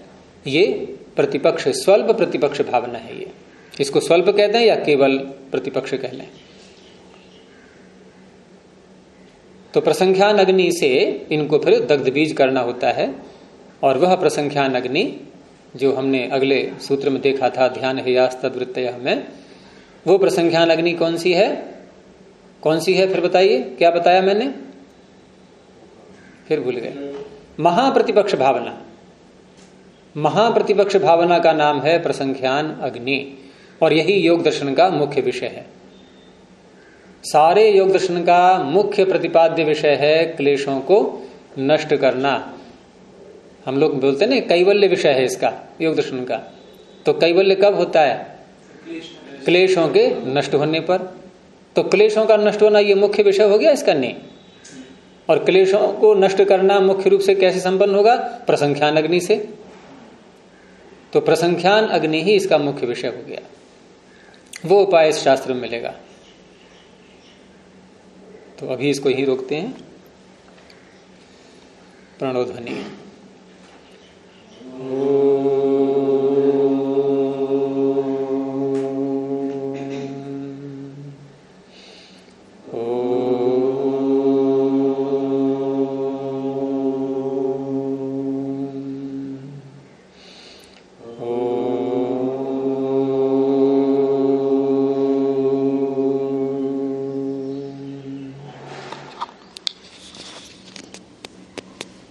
ये प्रतिपक्ष, स्वल्प प्रतिपक्ष भावना है ये। इसको स्वल्प कह दें या केवल प्रतिपक्ष कह लें? तो प्रसंख्यान अग्नि से इनको फिर दग्ध बीज करना होता है, और वह प्रसंख्यान अग्नि जो हमने अगले सूत्र में देखा था, ध्यान हेयास तदवृत्त में, वो प्रसंख्यान अग्नि कौन सी है? कौन सी है फिर बताइए, क्या बताया मैंने? फिर भूल गए। महाप्रतिपक्ष भावना। महाप्रतिपक्ष भावना का नाम है प्रसंख्यान अग्नि, और यही योग दर्शन का मुख्य विषय है। सारे योग दर्शन का मुख्य प्रतिपाद्य विषय है क्लेशों को नष्ट करना। हम लोग बोलते ना, कैवल्य विषय है इसका, योग दर्शन का। तो कैवल्य कब होता है? क्लेशों के नष्ट होने पर। तो क्लेशों का नष्ट होना यह मुख्य विषय हो गया इसका नहीं। और क्लेशों को नष्ट करना मुख्य रूप से कैसे संपन्न होगा? प्रसंख्यान अग्नि से। तो प्रसंख्यान अग्नि ही इसका मुख्य विषय हो गया। वो उपाय इस शास्त्र में मिलेगा। तो अभी इसको ही रोकते हैं। प्रणोध्वनि